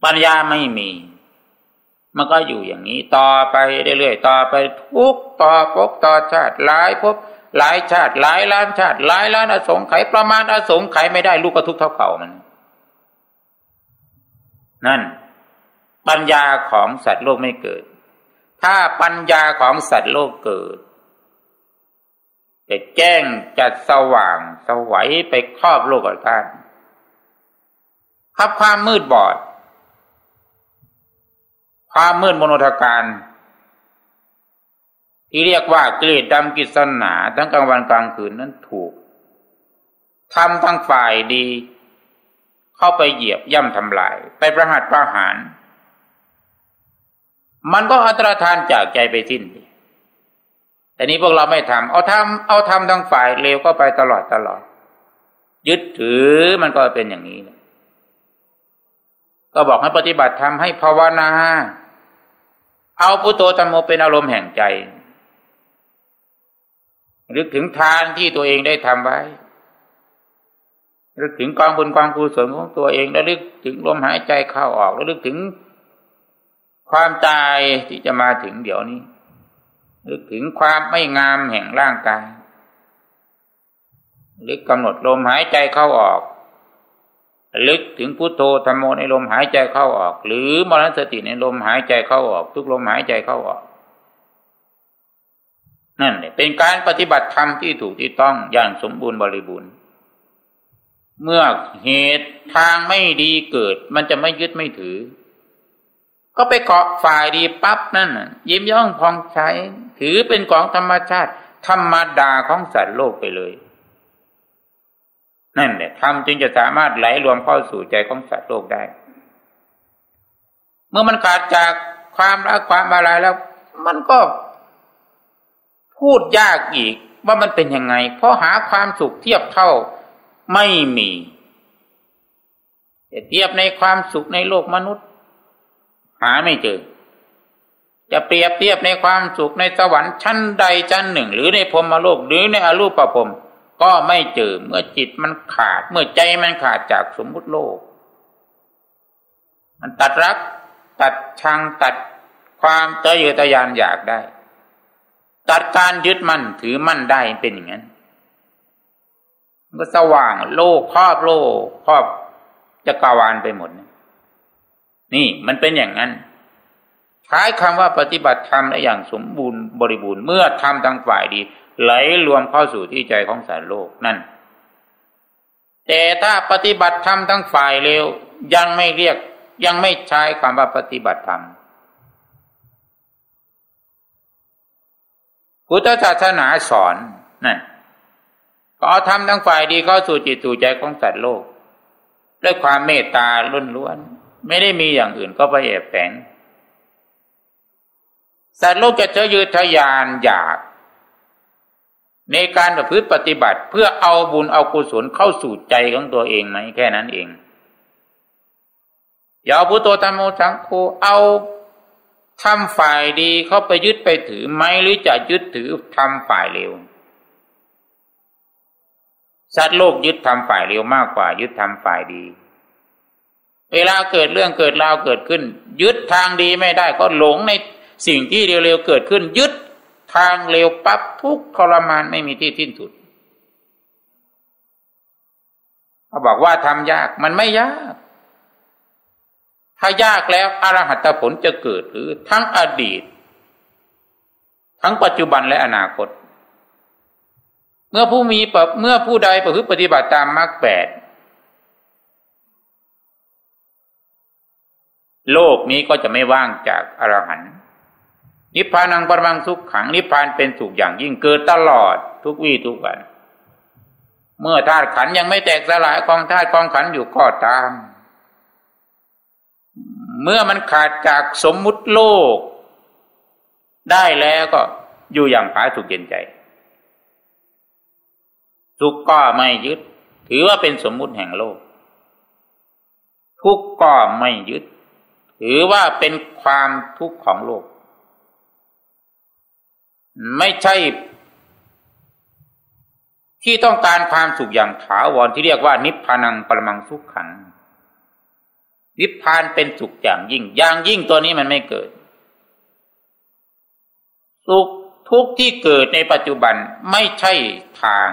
ปัญญาไม่มี มันก็อยู่อย่างนี้ ต่อไปเรื่อยๆต่อไปทุกต่อพบต่อชาติหลายพบ หลายชาติ หลายล้านชาติ หลายล้านอสงไขยประมาณอสงไขยไม่ได้ลูกก็ทุกเท่าเขามัน นั่น ปัญญาของสัตว์โลกไม่เกิด ถ้าปัญญาของสัตว์โลกเกิดจะแจ้งจัดสว่างสวัยไปครอบโลกธาตุครับความมืดบอด ความมืดมโนทการ ที่เรียกว่าเกลีดดำกิศนาทั้งกลางวันกลางคืนนั้นถูกทำทั้งฝ่ายดี เข้าไปเหยียบย่ำทำลาย ไปประหัตประหาร มันก็อัตราทานจากใจไปสิ้นแต่นี้พวกเราไม่ทำเอาทำเอาทำทั้งฝ่ายเลวก็ไปตลอดตลอด ยึดถือมันก็เป็นอย่างนี้ก็บอกให้ปฏิบัติทำให้ภาวนา เอาพุโธธรรมโมเป็นอารมณ์แห่งใจ รึกถึงทานที่ตัวเองได้ทำไว้รึกถึงกองบุญกองกุศลของตัวเองแล้วลึกถึงลมหายใจเข้าออกแล้วลึกถึงความตายที่จะมาถึงเดี๋ยวนี้ลึกถึงความไม่งามแห่งร่างกายลึกกำหนดลมหายใจเข้าออก ลึกถึงพุโทโธธรรมโมในลมหายใจเข้าออก หรือมรณสติในลมหายใจเข้าออก ทุกลมหายใจเข้าออก นั่นเป็นการปฏิบัติธรรมที่ถูกที่ต้องอย่างสมบูรณ์บริบูรณ์ เมื่อเหตุทางไม่ดีเกิด มันจะไม่ยึดไม่ถือ ก็ไปเกาะฝ่ายดีปั๊บนั่นยิ้มย่องพองใช้ ถือเป็นของธรรมชาติ ธรรมดาของสัตว์โลกไปเลย นั่นแหละธรรมจึงจะสามารถไหลรวมเข้าสู่ใจของสัตว์โลกได้ เมื่อมันขาดจากความรักความอะไรแล้ว มันก็ พูดยากอีกว่ามันเป็นยังไง เพราะหาความสุขเทียบเท่าไม่มีจะเทียบในความสุขในโลกมนุษย์ หาไม่เจอ จะเปรียบเทียบในความสุขในสวรรค์ชั้นใดชั้นหนึ่ง หรือในพรมโลกหรือในอรูปภพก็ไม่เจอเมื่อจิตมันขาด เมื่อใจมันขาดจากสมมุติโลก มันตัดรัก ตัดชังตัดความเตยตะยานอยากได้ ตัดการยึดมั่นถือมั่นได้เป็นอย่างนั้นก็สว่างโลกครอบโลกครอบจักรวาลไปหมด นี่มันเป็นอย่างนั้นใช้คำว่าปฏิบัติธรรมได้อย่างสมบูรณ์บริบูรณ์เมื่อทำทางฝ่ายดี ไหลรวมเข้าสู่ที่ใจของสารโลกนั่น แต่ถ้าปฏิบัติธรรมทั้งฝ่ายเร็วยังไม่เรียกยังไม่ใช้คำว่าปฏิบัติธรรม พุทธศาสนาสอนนั่นก็เอาทำทั้งฝ่ายดีเข้าสู่จิตสู่ใจของสัตว์โลก ด้วยความเมตตาล้วน ไม่ได้มีอย่างอื่นก็ไปแอบแฝงสัตว์โลกจะเจยืดทยานอยาก ในการประพฤติปฏิบัติ เพื่อเอาบุญเอากุศลเข้าสู่ใจของตัวเองไหมแค่นั้นเองอย่าเอาพุทโธธรรมโมสังโฆเอา ทำฝ่ายดีเขาไปยึดไปถือไหมหรือจะยึดถือทำฝ่ายเร็วสัตว์โลกยึดทำฝ่ายเร็วมากกว่า ยึดทำฝ่ายดี เวลาเกิดเรื่องเกิดราวเกิดขึ้น ยึดทางดีไม่ได้ก็หลงในสิ่งที่เร็วๆเกิดขึ้น ยึดทางเร็วปั๊บทุกทรมานไม่มีที่ทิ้นสุดเขาบอกว่าทำยากมันไม่ยาก ถ้ายากแล้วอรหัตผลจะเกิดหรือทั้งอดีต ทั้งปัจจุบันและอนาคต เมื่อผู้มีเมื่อผู้ใดประพฤติปฏิบัติตามมรรคแปดโลกนี้ก็จะไม่ว่างจากอรหันต์นิพพานังปรมังสุขขังนิพพานเป็นสุขอย่างยิ่งเกิดตลอดทุกวี่ทุกวัน เมื่อธาตุขันยังไม่แตกสลายกองธาตุกองขันอยู่ก็ตาม เมื่อมันขาดจากสมมุติโลก ได้แล้วก็อยู่อย่างผาสุขเย็นใจสุขก็ไม่ยึด ถือว่าเป็นสมมุติแห่งโลก ทุกข์ก็ไม่ยึด ถือว่าเป็นความทุกข์ของโลก ไม่ใช่ ที่ต้องการความสุขอย่างถาวรที่เรียกว่านิพพานังปรมังสุขขัง นิพพานเป็นสุขอย่างยิ่ง อย่างยิ่งตัวนี้มันไม่เกิด สุขทุกข์ที่เกิดในปัจจุบันไม่ใช่ทาง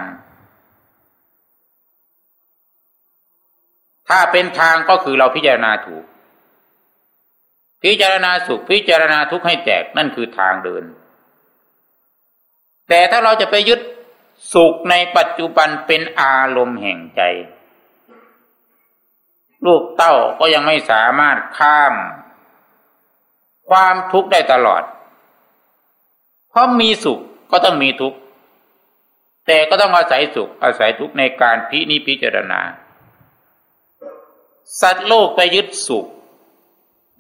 ถ้าเป็นทางก็คือเราพิจารณาถูก พิจารณาสุขพิจารณาทุกข์ให้แตกนั่นคือทางเดิน แต่ถ้าเราจะไปยึดสุขในปัจจุบันเป็นอารมณ์แห่งใจ ลูกเต้าก็ยังไม่สามารถข้าม ความทุกข์ได้ตลอด เพราะมีสุขก็ต้องมีทุกข์ แต่ก็ต้องอาศัยสุขอาศัยทุกข์ในการพินิพิจารณา สัตว์โลกไปยึดสุข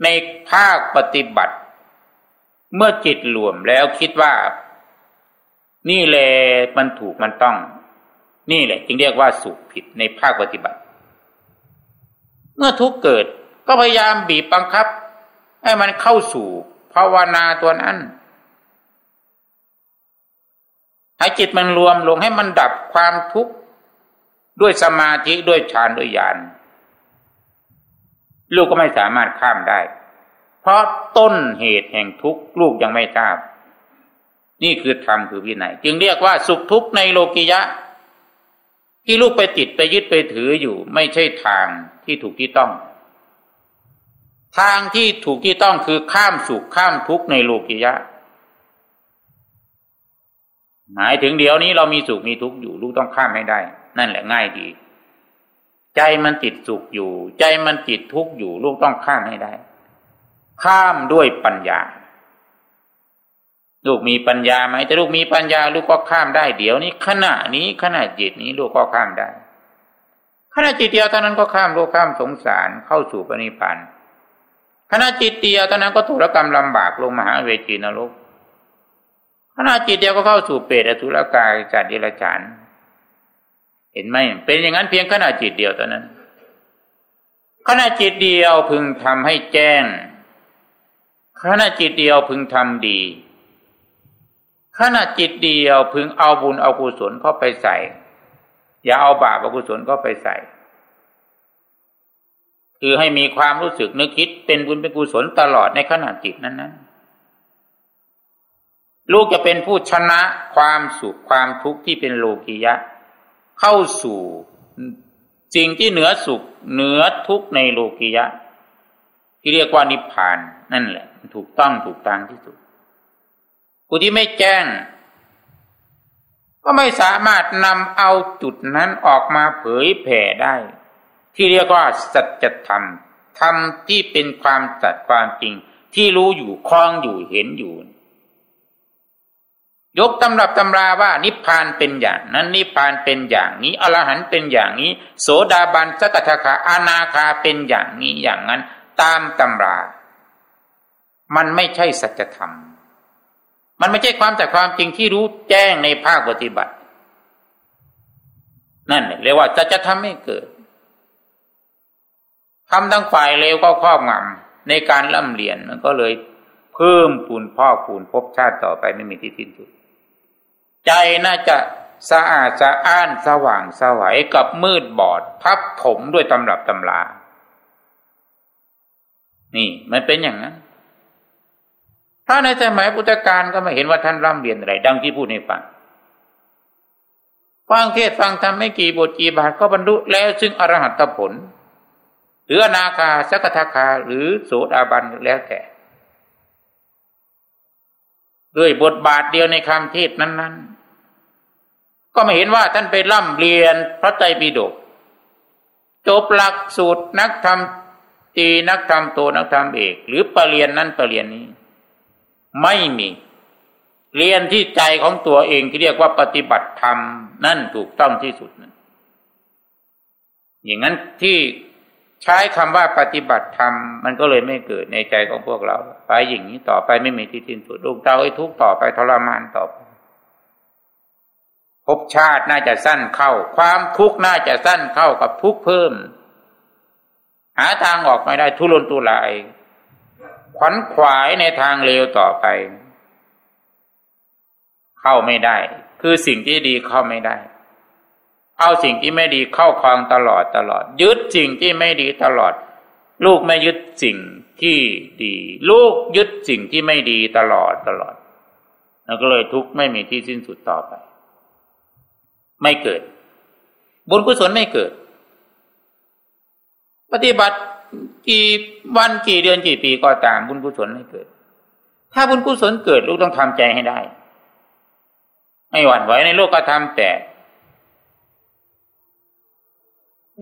ในภาคปฏิบัติ เมื่อจิตรวมแล้วคิดว่า นี่แหละมันถูกมันต้อง นี่แหละจึงเรียกว่าสุขผิดในภาคปฏิบัติ เมื่อทุกเกิดก็พยายามบีบบังคับ ให้มันเข้าสู่ภาวนาตัวนั้นให้จิตมันรวมลงให้มันดับความทุกข์ด้วยสมาธิด้วยฌานด้วยญาณลูกก็ไม่สามารถข้ามได้ เพราะต้นเหตุแห่งทุกข์ลูกยังไม่ทราบ นี่คือธรรมคือวินัยจึงเรียกว่าสุขทุกข์ในโลกิยะ ที่ลูกไปติดไปยึดไปถืออยู่ ไม่ใช่ทางที่ถูกที่ต้อง ทางที่ถูกที่ต้องคือข้ามสุขข้ามทุกข์ในโลกิยะ หมายถึงเดี๋ยวนี้เรามีสุขมีทุกข์อยู่ ลูกต้องข้ามให้ได้ นั่นแหละง่ายดี ใจมันติดสุขอยู่ ใจมันติดทุกข์อยู่ ลูกต้องข้ามให้ได้ ข้ามด้วยปัญญา ลูกมีปัญญาไหมแต่ลูกมีปัญญา ลูกก็ข้ามได้ เดี๋ยวนี้ขณะนี้ขณะจิตนี้ลูกก็ข้ามได้ขณะจิตเดียวเท่านั้นก็ข้ามโลกข้ามสงสารเข้าสู่ปณิพันธ์ขณะจิตเดียวเท่านั้นก็ถูกกรรมลำบากลงมหาเวจีนรกขณะจิตเดียวก็เข้าสู่เปรตอสุรกายจัดเดรัจฉานเห็นไหมเป็นอย่างนั้นเพียงขณะจิตเดียวเท่านั้นขณะจิตเดียวพึงทำให้แจ้งขณะจิตเดียวพึงทำดี ขณะจิตเดียวพึงเอาบุญเอากุศลเข้าไปใส่ อย่าเอาบาปอกุศลเข้าไปใส่ คือให้มีความรู้สึกนึกคิดเป็นบุญเป็นกุศลตลอดในขณะจิตนั้นๆลูกจะเป็นผู้ชนะความสุขความทุกข์ที่เป็นโลกิยะ เข้าสู่สิ่งที่เหนือสุขเหนือทุกข์ในโลกิยะ ที่เรียกว่านิพพานนั่นแหละ ถูกต้องถูกทางที่สุด ผู้ที่ไม่แจ้ง ก็ไม่สามารถนำเอาจุดนั้นออกมาเผยแผ่ได้ ที่เรียกว่าสัจธรรมธรรมที่เป็นความสัตย์ความจริง ที่รู้อยู่คล้องอยู่เห็นอยู่ ยกตำรับตำราว่านิพพานเป็นอย่างนั้นนิพพานเป็นอย่างนี้อรหันต์เป็นอย่างนี้ โสดาบันสักทาคาอนาคาเป็นอย่างนี้อย่างนั้น ตามตำรา มันไม่ใช่สัจธรรม มันไม่ใช่ความแต่ความจริงที่รู้แจ้งในภาคปฏิบัติ นั่นเรียกว่าจะจะทำให้เกิดทำทั้งฝ่ายเลวก็ครอบงำในการล่ำเรียนมันก็เลยเพิ่มปูนพ่อปูนพบชาติต่อไปไม่มีที่สิ้นสุด ใจน่าจะสะอาดสะอ้านสว่างสวัยกับมืดบอดทับถมด้วยตำรับตำลา นี่มันเป็นอย่างนั้น ถ้าในสมัยพุทธกาลก็ไม่เห็นว่าท่านร่ำเรียนอะไรดังที่พูดให้ฟังฟังเทศฟังธรรมไม่กี่บทกี่บาทก็บรรลุแล้วซึ่งอรหัตผล หรืออนาคาสักทาคาหรือโสดาบันแล้วแต่ด้วยบทบาทเดียวในคำเทศนั้น ๆ ก็ไม่เห็นว่าท่านไปร่ำเรียนพระไตรปิฎกจบหลักสูตรนักธรรมตีนักธรรมโตนักธรรมเอก หรือปรริญญานั้นปรริญญานี้ ไม่มี เรียนที่ใจของตัวเองที่เรียกว่าปฏิบัติธรรมนั่นถูกต้องที่สุดนั้นอย่างนั้นที่ใช้คำว่าปฏิบัติธรรมมันก็เลยไม่เกิดในใจของพวกเราไปอย่างนี้ต่อไปไม่มีที่สิ้นสุดลูกเต้าให้ทุกต่อไปทรมานต่อไปภพชาติน่าจะสั้นเข้า ความทุกข์น่าจะสั้นเข้ากับทุกข์เพิ่ม หาทางออกไม่ได้ทุรนตุราย ขวัญขวายในทางเลวต่อไป เข้าไม่ได้ คือสิ่งที่ดีเข้าไม่ได้ เอาสิ่งที่ไม่ดีเข้าคลองตลอดตลอด ยึดสิ่งที่ไม่ดีตลอด ลูกไม่ยึดสิ่งที่ดี ลูกยึดสิ่งที่ไม่ดีตลอดตลอดแล้วก็เลยทุกข์ไม่มีที่สิ้นสุดต่อไป ไม่เกิด บุญกุศลไม่เกิด ปฏิบัติ กี่วันกี่เดือนกี่ปีก็ตามบุญกุศลไม่เกิด ถ้าบุญกุศลเกิดลูกต้องทำใจให้ได้ ไม่หวั่นไหวในโลกก็ทำแต่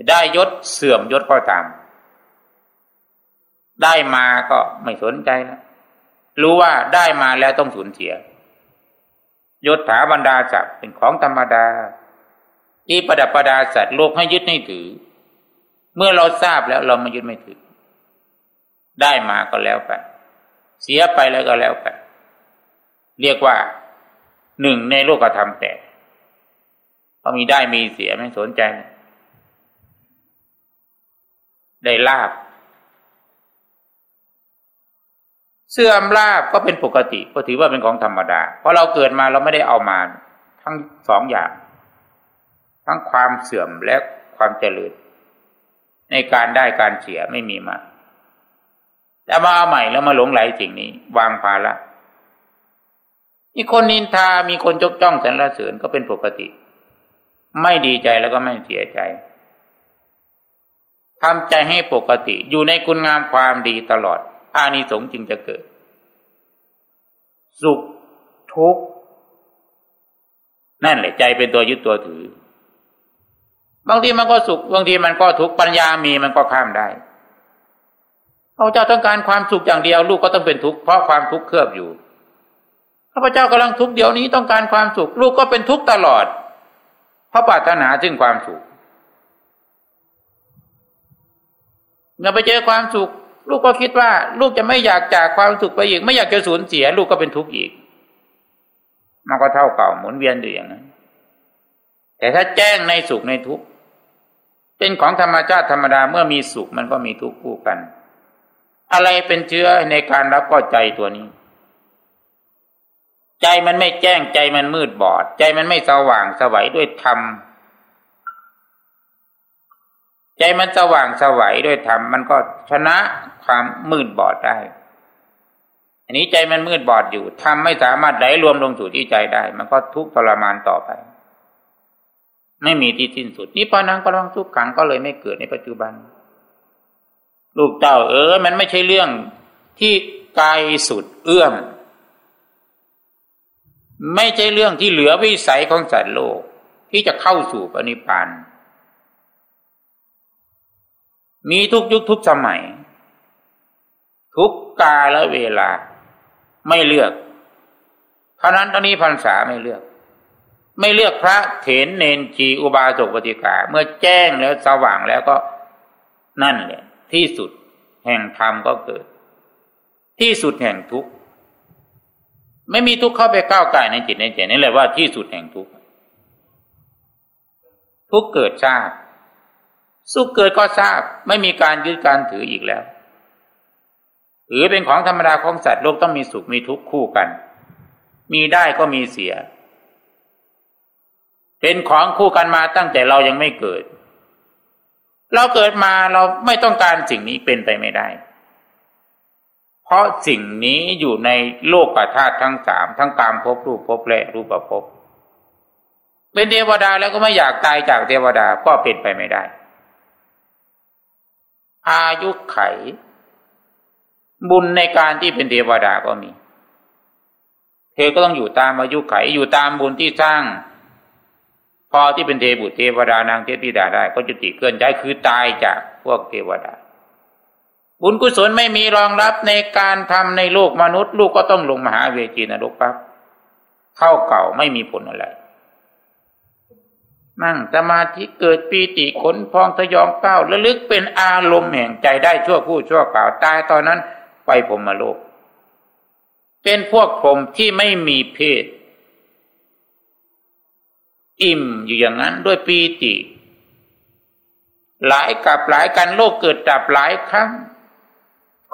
ได้ยศเสื่อมยศก็ตาม ได้มาก็ไม่สนใจแล้วรู้ว่าได้มาแล้วต้องสูญเสีย ยศถาบรรดาศักดิ์เป็นของธรรมดา ที่ประดับประดาสัตว์โลกให้ยึดให้ถือ เมื่อเราทราบแล้วเราไม่ยึดไม่ถือ ได้มาก็แล้วไป เสียไปแล้วก็แล้วไป เรียกว่าหนึ่งในโลกธรรมแต่พอมีได้มีเสียไม่สนใจ ได้ลาบ เสื่อมลาบก็เป็นปกติ ก็ถือว่าเป็นของธรรมดา เพราะเราเกิดมาเราไม่ได้เอามาทั้งสองอย่าง ทั้งความเสื่อมและความเจริญ ในการได้การเสียไม่มีมาแต่มาเอาใหม่แล้วมาหลงไหลสิ่งนี้ วางภาระมีคนนินทา มีคนจกจ้องสรรเสริญก็เป็นปกติ ไม่ดีใจแล้วก็ไม่เสียใจทำใจให้ปกติอยู่ในคุณงามความดีตลอด อานิสงส์จึงจะเกิด สุขทุกข์นั่นแหละใจเป็นตัวยึดตัวถือ บางทีมันก็สุข บางทีมันก็ทุกข์ปัญญามีมันก็ข้ามได้พระเจ้าต้องการความสุขอย่างเดียวลูกก็ต้องเป็นทุกข์เพราะความทุกข์เคลือบอยู่ข้าพเจ้ากำลังทุกข์เดี๋ยวนี้ต้องการความสุข ลูกก็เป็นทุกข์ตลอด เพราะปรารถนาถึงความสุขเมื่อไปเจอความสุข ลูกก็คิดว่า ลูกจะไม่อยากจากความสุขไปอีก ไม่อยากจะสูญเสีย ลูกก็เป็นทุกข์อีกมันก็เท่าเก่าหมุนเวียนอยู่อย่างนั้นแต่ถ้าแจ้งในสุขในทุกข์ เป็นของธรรมชาติธรรมดาเมื่อมีสุขมันก็มีทุกข์คู่กัน อะไรเป็นเชื้อในการรับก็ใจตัวนี้ ใจมันไม่แจ้งใจมันมืดบอด ใจมันไม่สว่างสวัยด้วยธรรมใจมันสว่างสวัยด้วยธรรมมันก็ชนะความมืดบอดได้ อันนี้ใจมันมืดบอดอยู่ทำไม่สามารถไหลรวมลงสู่ที่ใจได้ มันก็ทุกข์ทรมานต่อไป ไม่มีที่สิ้นสุดนี่ปานังปรังทุกขังก็เลยไม่เกิดในปัจจุบัน ลูกเต้าเออ มันไม่ใช่เรื่องที่ไกลสุดเอื้อม ไม่ใช่เรื่องที่เหลือวิสัยของสัตว์โลก ที่จะเข้าสู่ปณิพานมีทุกยุคทุกสมัย ทุกกาและเวลาไม่เลือกเพราะนั้นตอนนี้พรรษาไม่เลือก ไม่เลือกพระเถนเนนจีอุบาสกปฏิกา เมื่อแจ้งแล้วสว่างแล้วก็นั่นแหละ ที่สุดแห่งธรรมก็เกิด ที่สุดแห่งทุกข์ไม่มีทุกข์เข้าไปก้าวไก่ในจิตในใจนี่แหละว่าที่สุดแห่งทุกข์ทุกเกิดทราบสุขเกิดก็ทราบ ไม่มีการยึดการถืออีกแล้วหรือเป็นของธรรมดาของสัตว์โลกต้องมีสุขมีทุกข์คู่กัน มีได้ก็มีเสีย เป็นของคู่กันมาตั้งแต่เรายังไม่เกิด เราเกิดมาเราไม่ต้องการสิ่งนี้เป็นไปไม่ได้ เพราะสิ่งนี้อยู่ในโลกธาตุทั้งสามทั้งกามภพรูปภพและรูปภพเป็นเทวดาแล้วก็ไม่อยากตายจากเทวดาก็เป็นไปไม่ได้ อายุไข บุญในการที่เป็นเทวดาก็มี เธอก็ต้องอยู่ตามอายุไขอยู่ตามบุญที่สร้าง พอที่เป็นเทบุตรเทวดานางเทพธิดาได้ ก็จุติเกินใจคือตายจากพวกเทวดา บุญกุศลไม่มีรองรับในการทำในโลกมนุษย์ ลูกก็ต้องลงมหาเวจีนรกปั๊บเข้าเก่าไม่มีผลอะไรนั่งสมาธิเกิดปีติขนพองทยองเก้าระลึกเป็นอารมณ์แห่งใจได้ชั่วผู้ชั่วข่าวตายตอนนั้นไปพรมโลก เป็นพวกพรมที่ไม่มีเพศ อิ่มอยู่อย่างนั้นด้วยปีติ หลายกับหลายกันโลกเกิดดับหลายครั้ง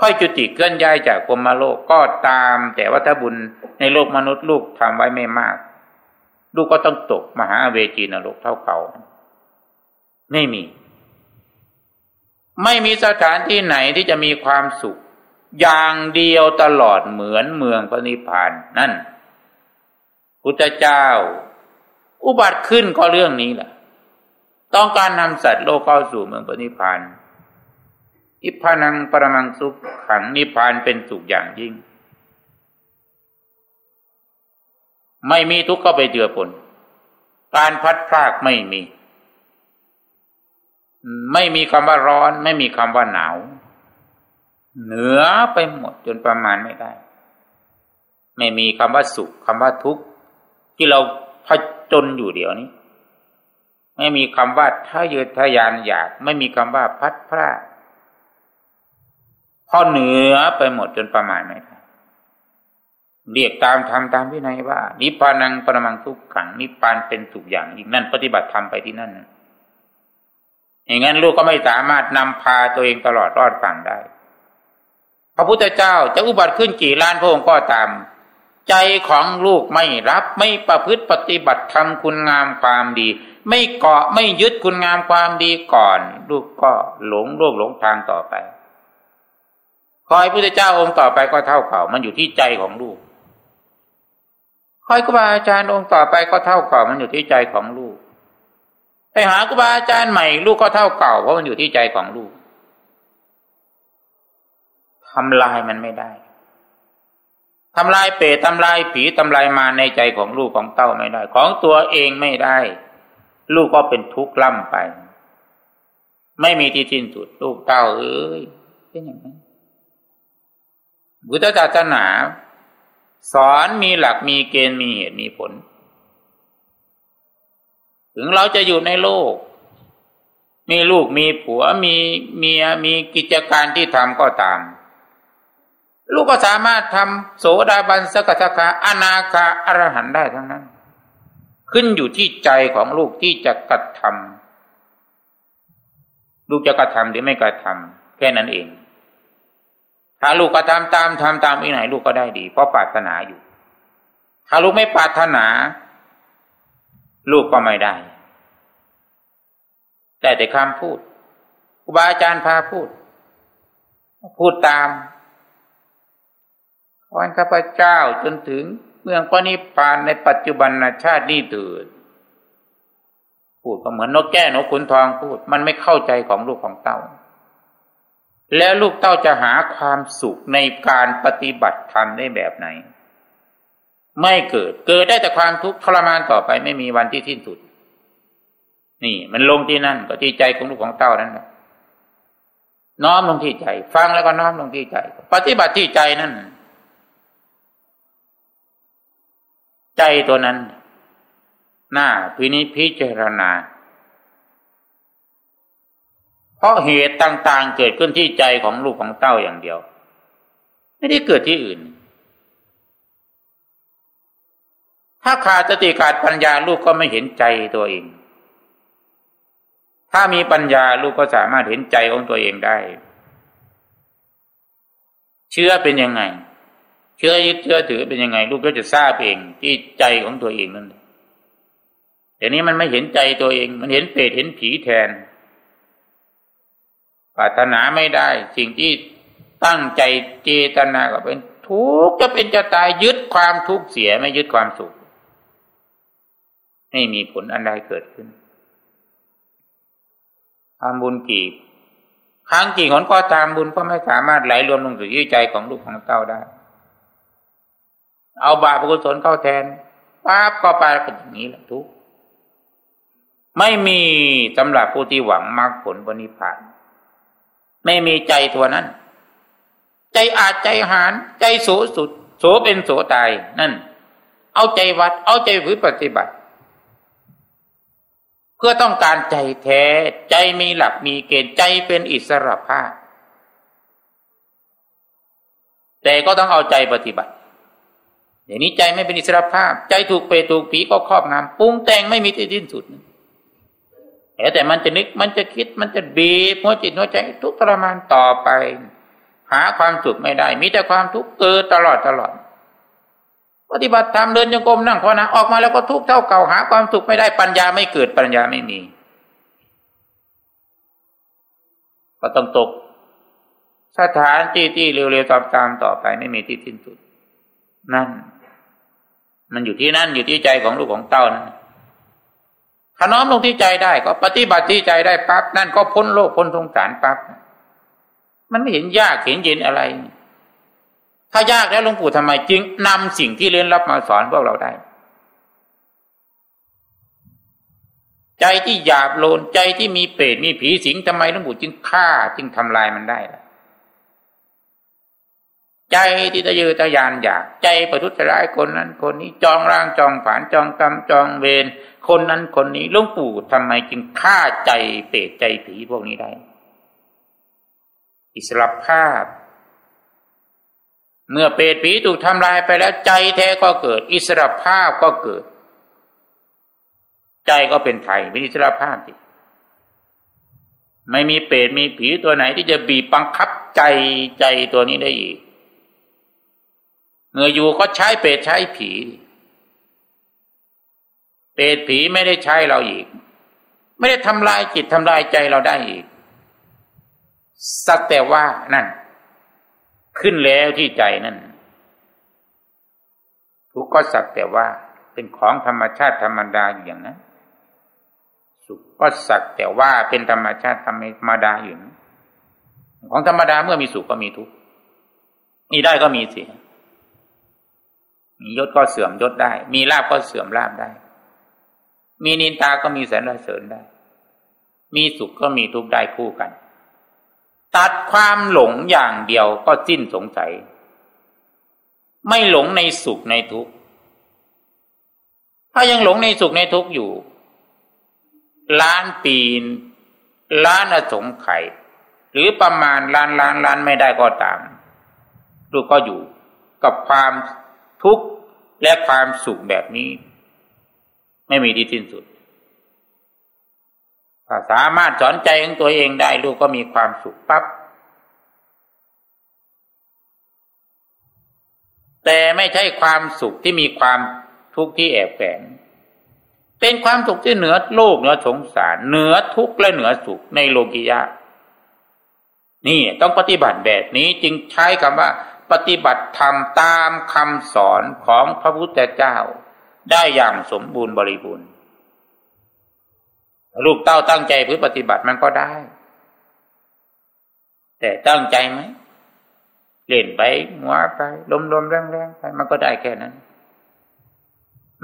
ค่อยจุติเคลื่อนย้ายจากพรมโลกก็ตาม แต่ว่าถ้าบุญในโลกมนุษย์ลูกทำไว้ไม่มาก ลูกก็ต้องตกมหาเวจีนรกเท่าเก่าไม่มี ไม่มีสถานที่ไหนที่จะมีความสุข อย่างเดียวตลอดเหมือนเมืองพระนิพพานนั่นพุทธเจ้า อุบัติขึ้นก็เรื่องนี้แหละ ต้องการนำสัตว์โลกเข้าสู่เมืองพระนิพานอิพานังปรมังสุขขังนิพพานเป็นสุขอย่างยิ่ง ไม่มีทุกข์เข้าไปเจือปนการพัดพรากไม่มี ไม่มีคำว่าร้อน ไม่มีคำว่าหนาว เหนือไปหมดจนประมาณไม่ได้ ไม่มีคำว่าสุขคำว่าทุกข์ที่เรา พจนอยู่เดี๋ยวนี้ ไม่มีคำว่าทะเยอทยานอยาก ไม่มีคำว่าพัดพลาดพอเหนือไปหมดจนประมาณไม่ได้เรียกตามธรรมตามวินัยว่า นิพพานังปรมังทุกขังนิพพานเป็นสุขอย่างยิ่งนั่นปฏิบัติธรรมไปที่นั่นอย่างนั้นลูกก็ไม่สามารถนำพาตัวเองตลอดรอดฝั่งได้ พระพุทธเจ้าจะอุบัติขึ้นกี่ล้านพระองค์ก็ตาม ใจของลูกไม่รับไม่ประพฤติปฏิบัติทำคุณงามความดี ไม่เกาะไม่ยึดคุณงามความดีก่อน ลูกก็หลงโลกหลงทางต่อไปคอยพระพุทธเจ้าองค์ต่อไปก็เท่าเก่า มันอยู่ที่ใจของลูกคอยครูบาอาจารย์องค์ต่อไปก็เท่าเก่า มันอยู่ที่ใจของลูกไปหาครูบาอาจารย์ใหม่ลูกก็เท่าเก่าเพราะมันอยู่ที่ใจของลูกทำลายมันไม่ได้ ทำลายเปรตทำลายผีทำลายมาในใจของลูกของเต้าไม่ได้ ของตัวเองไม่ได้ ลูกก็เป็นทุกข์ล่ำไป ไม่มีที่สิ้นสุดลูกเต้าเอ้ยเป็นอย่างนั้นบุตรศาสนา สอนมีหลักมีเกณฑ์มีเหตุมีผล ถึงเราจะอยู่ในโลก มีลูกมีผัวมีเมียมีกิจการที่ทำก็ตาม ลูกก็สามารถทำโสดาบันสกทาคาอนาคาอรหันได้ทั้งนั้น ขึ้นอยู่ที่ใจของลูกที่จะกระทำลูกจะกระทำหรือไม่กระทำแค่นั้นเอง ถ้าลูกกระทำตามทำตามอีไหนลูกก็ได้ดี เพราะปรารถนาอยู่ ถ้าลูกไม่ปรารถนา ลูกก็ไม่ได้ แต่แต่คำพูดครูบาอาจารย์พาพูด พูดตาม ขอให้ข้าพเจ้าจนถึงเมืองปณิพานในปัจจุบันชาตินี้เถิดพูดก็เหมือนนกแก้นกขุนทองพูด มันไม่เข้าใจของลูกของเต้า แล้วลูกเต้าจะหาความสุขในการปฏิบัติธรรมได้แบบไหน ไม่เกิดเกิดได้แต่ความทุกข์ทรมานต่อไปไม่มีวันที่สิ้นสุด นี่มันลงที่นั่นก็ที่ใจของลูกของเต้านั่นแหละน้อมลงที่ใจ ฟังแล้วก็น้อมลงที่ใจ ปฏิบัติที่ใจนั่น ใจตัวนั้น หน้าพินิพิจารณา เพราะเหตุต่าง ๆ เกิดขึ้นที่ใจของลูกของเต้าอย่างเดียว ไม่ได้เกิดที่อื่น ถ้าขาดสติขาดปัญญาลูกก็ไม่เห็นใจตัวเอง ถ้ามีปัญญาลูกก็สามารถเห็นใจของตัวเองได้ เชื่อเป็นยังไง เชื่อยึดเชื่อถือเป็นยังไง ลูกก็จะทราบเองที่ใจของตัวเองนั่นแต่นี้มันไม่เห็นใจตัวเอง มันเห็นเปรตเห็นผีแทนปรารถนาไม่ได้ สิ่งที่ตั้งใจเจตนาก็เป็นทุกข์จะเป็นจะตายยึดความทุกข์เสียไม่ยึดความสุข ไม่มีผลอันใดเกิดขึ้นทำบุญกี่ครั้งกี่หนก็ตามบุญก็ไม่สามารถไหลรวมลงสู่ใจของลูกของเต้าได้ เอาบาปกุศลเข้าแทนปั๊บก็ไปเป็นอย่างนี้แหละทุกไม่มีสำหรับผู้ที่หวังมรรคผลบนิพพาน ไม่มีใจตัวนั้น ใจอาจใจหานใจโสสุด โสเป็นโสตายนั่น เอาใจวัด เอาใจฝืนปฏิบัติ เพื่อต้องการใจแท้ ใจมีหลักมีเกณฑ์ใจเป็นอิสระภาพแต่ก็ต้องเอาใจปฏิบัติ อย่างนี้ใจไม่เป็นอิสระภาพ ใจถูกเปรตถูกผีก็ครอบงำปรุงแต่งไม่มีที่สิ้นสุดแต่มันจะนึกมันจะคิดมันจะบีบหัวจิตหัวใจทุกทรมานต่อไป หาความสุขไม่ได้ มีแต่ความทุกข์เกิดตลอดตลอด ปฏิบัติธรรมเดินจงกรมนั่งภาวนาออกมาแล้วก็ทุกข์เท่าเก่าหาความสุขไม่ได้ปัญญาไม่เกิดปัญญาไม่มี ก็ต้องตก สถานที่ที่เร็วๆตามๆต่อไปไม่มีที่สิ้นสุด นั่น มันอยู่ที่นั่นอยู่ที่ใจของลูกของเต้านะถ้าน้อมลงที่ใจได้ ก็ปฏิบัติที่ใจได้ปั๊บนั่นก็พ้นโลกพ้นสงสารปั๊บมันไม่เห็นยากเห็นเย็นอะไร ถ้ายากแล้วหลวงปู่ทำไมจึงนำสิ่งที่เรียนรับมาสอนพวกเราได้ ใจที่หยาบโลนใจที่มีเปรตมีผีสิงทำไมหลวงปู่จึงฆ่าจึงทำลายมันได้ล่ะ ใจที่ตะยือตะยานอยากใจประทุษร้ายคนนั้นคนนี้จองร่างจองผานจองกรรมจองเวรคนนั้นคนนี้ลุงปู่ทำไมจึงฆ่าใจเปรตใจผีพวกนี้ได้ อิสระภาพ เมื่อเปรตผีถูกทำลายไปแล้วใจแท้ก็เกิด อิสระภาพก็เกิด ใจก็เป็นไทยเป็นอิสระภาพดิไม่มีเปรตมีผีตัวไหนที่จะบีบบังคับใจใจตัวนี้ได้อีก เมื่ออยู่ก็ใช้เปรตใช้ผี เปรตผีไม่ได้ใช้เราอีก ไม่ได้ทำลายจิตทำลายใจเราได้อีก สักแต่ว่านั่น ขึ้นแล้วที่ใจนั่นทุกก็สักแต่ว่าเป็นของธรรมชาติธรรมดาอย่างนั้นสุขก็สักแต่ว่าเป็นธรรมชาติธรรมดาอยู่นของธรรมดาเมื่อมีสุขก็มีทุกข์มีได้ก็มีเสีย มียศก็เสื่อมยศได้ มีลาบก็เสื่อมลาบได้ มีนินตาก็มีแสนเสริญได้ มีสุขก็มีทุกข์ได้คู่กัน ตัดความหลงอย่างเดียวก็สิ้นสงสัย ไม่หลงในสุขในทุกข์ถ้ายังหลงในสุขในทุกข์อยู่ ล้านปีนล้านอสงไขยหรือประมาณล้านล้านล้านไม่ได้ก็ตามลูกก็อยู่กับความ ทุกข์และความสุขแบบนี้ ไม่มีที่สิ้นสุด ถ้าสามารถสอนใจของตัวเองได้ลูกก็มีความสุขปับ๊บแต่ไม่ใช่ความสุขที่มีความทุกข์ที่แอบแฝงเป็นความสุขที่เหนือโลกเหนือสงสาร เหนือทุกข์และเหนือสุขในโลกิยะ นี่ต้องปฏิบัติแบบนี้จึงใช้คำว่า ปฏิบัติธรรมตามคำสอนของพระพุทธเจ้า ได้อย่างสมบูรณ์บริบูรณ์ ลูกเต้าตั้งใจเพื่อปฏิบัติมันก็ได้ แต่ตั้งใจไหมเล่นไปหัวไปลมๆแรงๆไปมันก็ได้แค่นั้น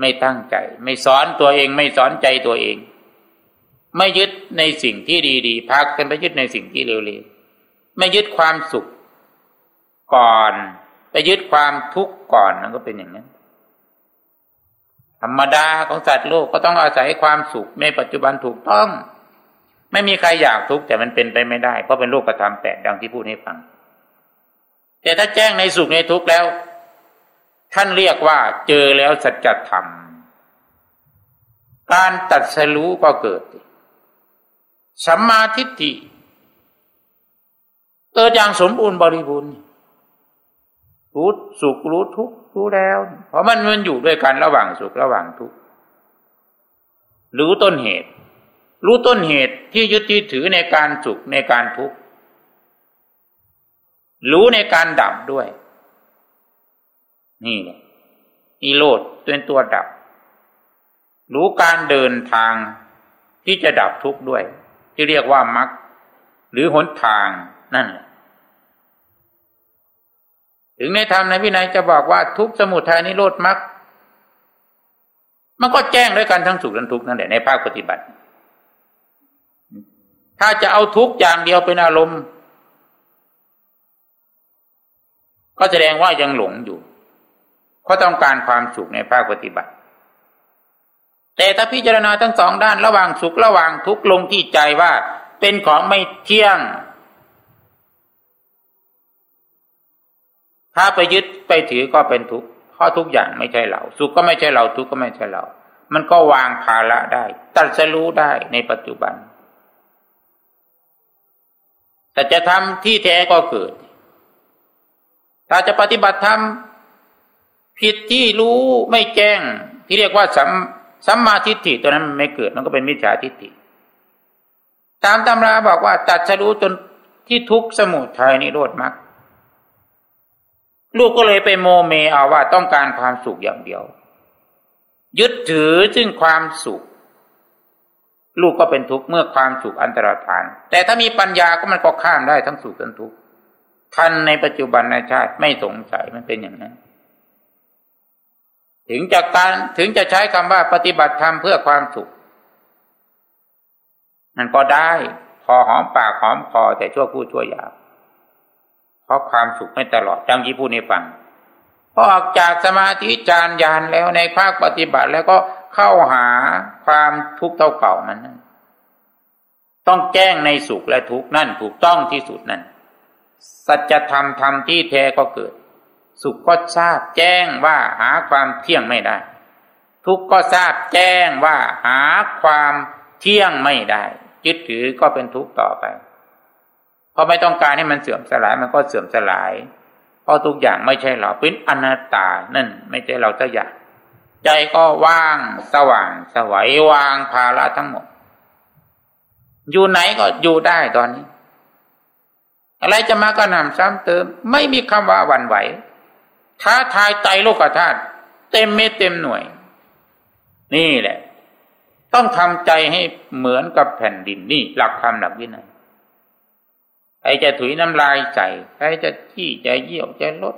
ไม่ตั้งใจ ไม่สอนตัวเองไม่สอนใจตัวเอง ไม่ยึดในสิ่งที่ดีๆพักกันไปยึดในสิ่งที่เร็วๆไม่ยึดความสุข ก่อน ไปยึดความทุกข์ก่อนมันก็เป็นอย่างนั้น ธรรมดาของสัตว์โลกก็ต้องอาศัยความสุขในปัจจุบันถูกต้อง ไม่มีใครอยากทุกข์แต่มันเป็นไปไม่ได้ เพราะเป็นโลกธรรมแปดดังที่พูดให้ฟัง แต่ถ้าแจ้งในสุขในทุกข์แล้ว ท่านเรียกว่าเจอแล้วสัจธรรมการตัดสรู้ก็เกิดสัมมาทิฏฐิเกิดอย่างสมบูรณ์บริบูรณ์ รู้สุขรู้ทุกข์รู้แล้ว เพราะมันมันอยู่ด้วยกันระหว่างสุขระหว่างทุกข์รู้ต้นเหตุ รู้ต้นเหตุที่ยึดที่ถือในการสุขในการทุกข์รู้ในการดับด้วย นี่แหละนิโรธเป็นตัวดับ รู้การเดินทางที่จะดับทุกข์ด้วย ที่เรียกว่ามรรคหรือหนทางนั่นแหละ ถึงในธรรมในวินัยจะบอกว่าทุกสมุทัยนิโรธมรรคมันก็แจ้งด้วยกันทั้งสุขทั้งทุกข์นั่นแหละในภาคปฏิบัติ ถ้าจะเอาทุกอย่างเดียวเป็นอารมณ์ ก็แสดงว่ายังหลงอยู่เพราะต้องการความสุขในภาคปฏิบัติ แต่ถ้าพิจารณาทั้งสองด้านระหว่างสุขระหว่างทุกข์ลงที่ใจว่าเป็นของไม่เที่ยง ถ้าไปยึดไปถือก็เป็นทุกข์เพราะทุกอย่างไม่ใช่เรา สุขก็ไม่ใช่เราทุกข์ก็ไม่ใช่เรา มันก็วางภาระได้ตัดสรู้ได้ในปัจจุบัน แต่จะทำที่แท้ก็เกิด ถ้าจะปฏิบัติธรรมผิดที่รู้ไม่แจ้ง ที่เรียกว่าสัมสัมมาทิฏฐิตัวนั้นมันไม่เกิดมันก็เป็นมิจฉาทิฏฐิตามตำราบอกว่าตัดสรู้จนที่ทุกสมุทัยนิโรธมรรค ลูกก็เลยไปโมเมเอาว่าต้องการความสุขอย่างเดียว ยึดถือซึ่งความสุข ลูกก็เป็นทุกข์เมื่อความสุขอันตรธาน แต่ถ้ามีปัญญาก็มันก็ข้ามได้ทั้งสุขทั้งทุกข์ท่านในปัจจุบันในชาติไม่สงสัยมันเป็นอย่างนั้น ถึงจากการถึงจะใช้คำว่าปฏิบัติธรรมเพื่อความสุขมันก็ได้พอหอมปากหอมคอแต่ชั่วคู่ชั่วยาว ราะความสุขไม่ตลอดดังที่พูดให้ฟังพอออกจากสมาธิจานยานแล้วในภาคปฏิบัติแล้วก็เข้าหาความทุกข์เท่าเก่ามันนั่นต้องแจ้งในสุขและทุกข์นั่นถูกต้องที่สุดนั่นสัจธรรมธรรมที่แท้ก็เกิด สุขก็ทราบแจ้งว่าหาความเที่ยงไม่ได้ ทุกข์ก็ทราบแจ้งว่าหาความเที่ยงไม่ได้ยึดถือก็เป็นทุกข์ต่อไป พราะไม่ต้องการให้มันเสื่อมสลายมันก็เสื่อมสลาย เพราะทุกอย่างไม่ใช่เราเป็นอนัตตานั่นไม่ใช่เราสักอย่างใจก็ว่างสว่างสวัยวางภาระทั้งหมด อยู่ไหนก็อยู่ได้ตอนนี้ อะไรจะมาก็นำซ้ำเติม ไม่มีคำว่าวันไหว ท้าทายใจโลกธาตุเต็มเม็ดเต็มหน่วย นี่แหละ ต้องทำใจให้เหมือนกับแผ่นดินนี่ หลักธรรมหลักวินัย ใครจะถุยน้ำลายใส่ใครจะขี้จะเยี่ยวจะลด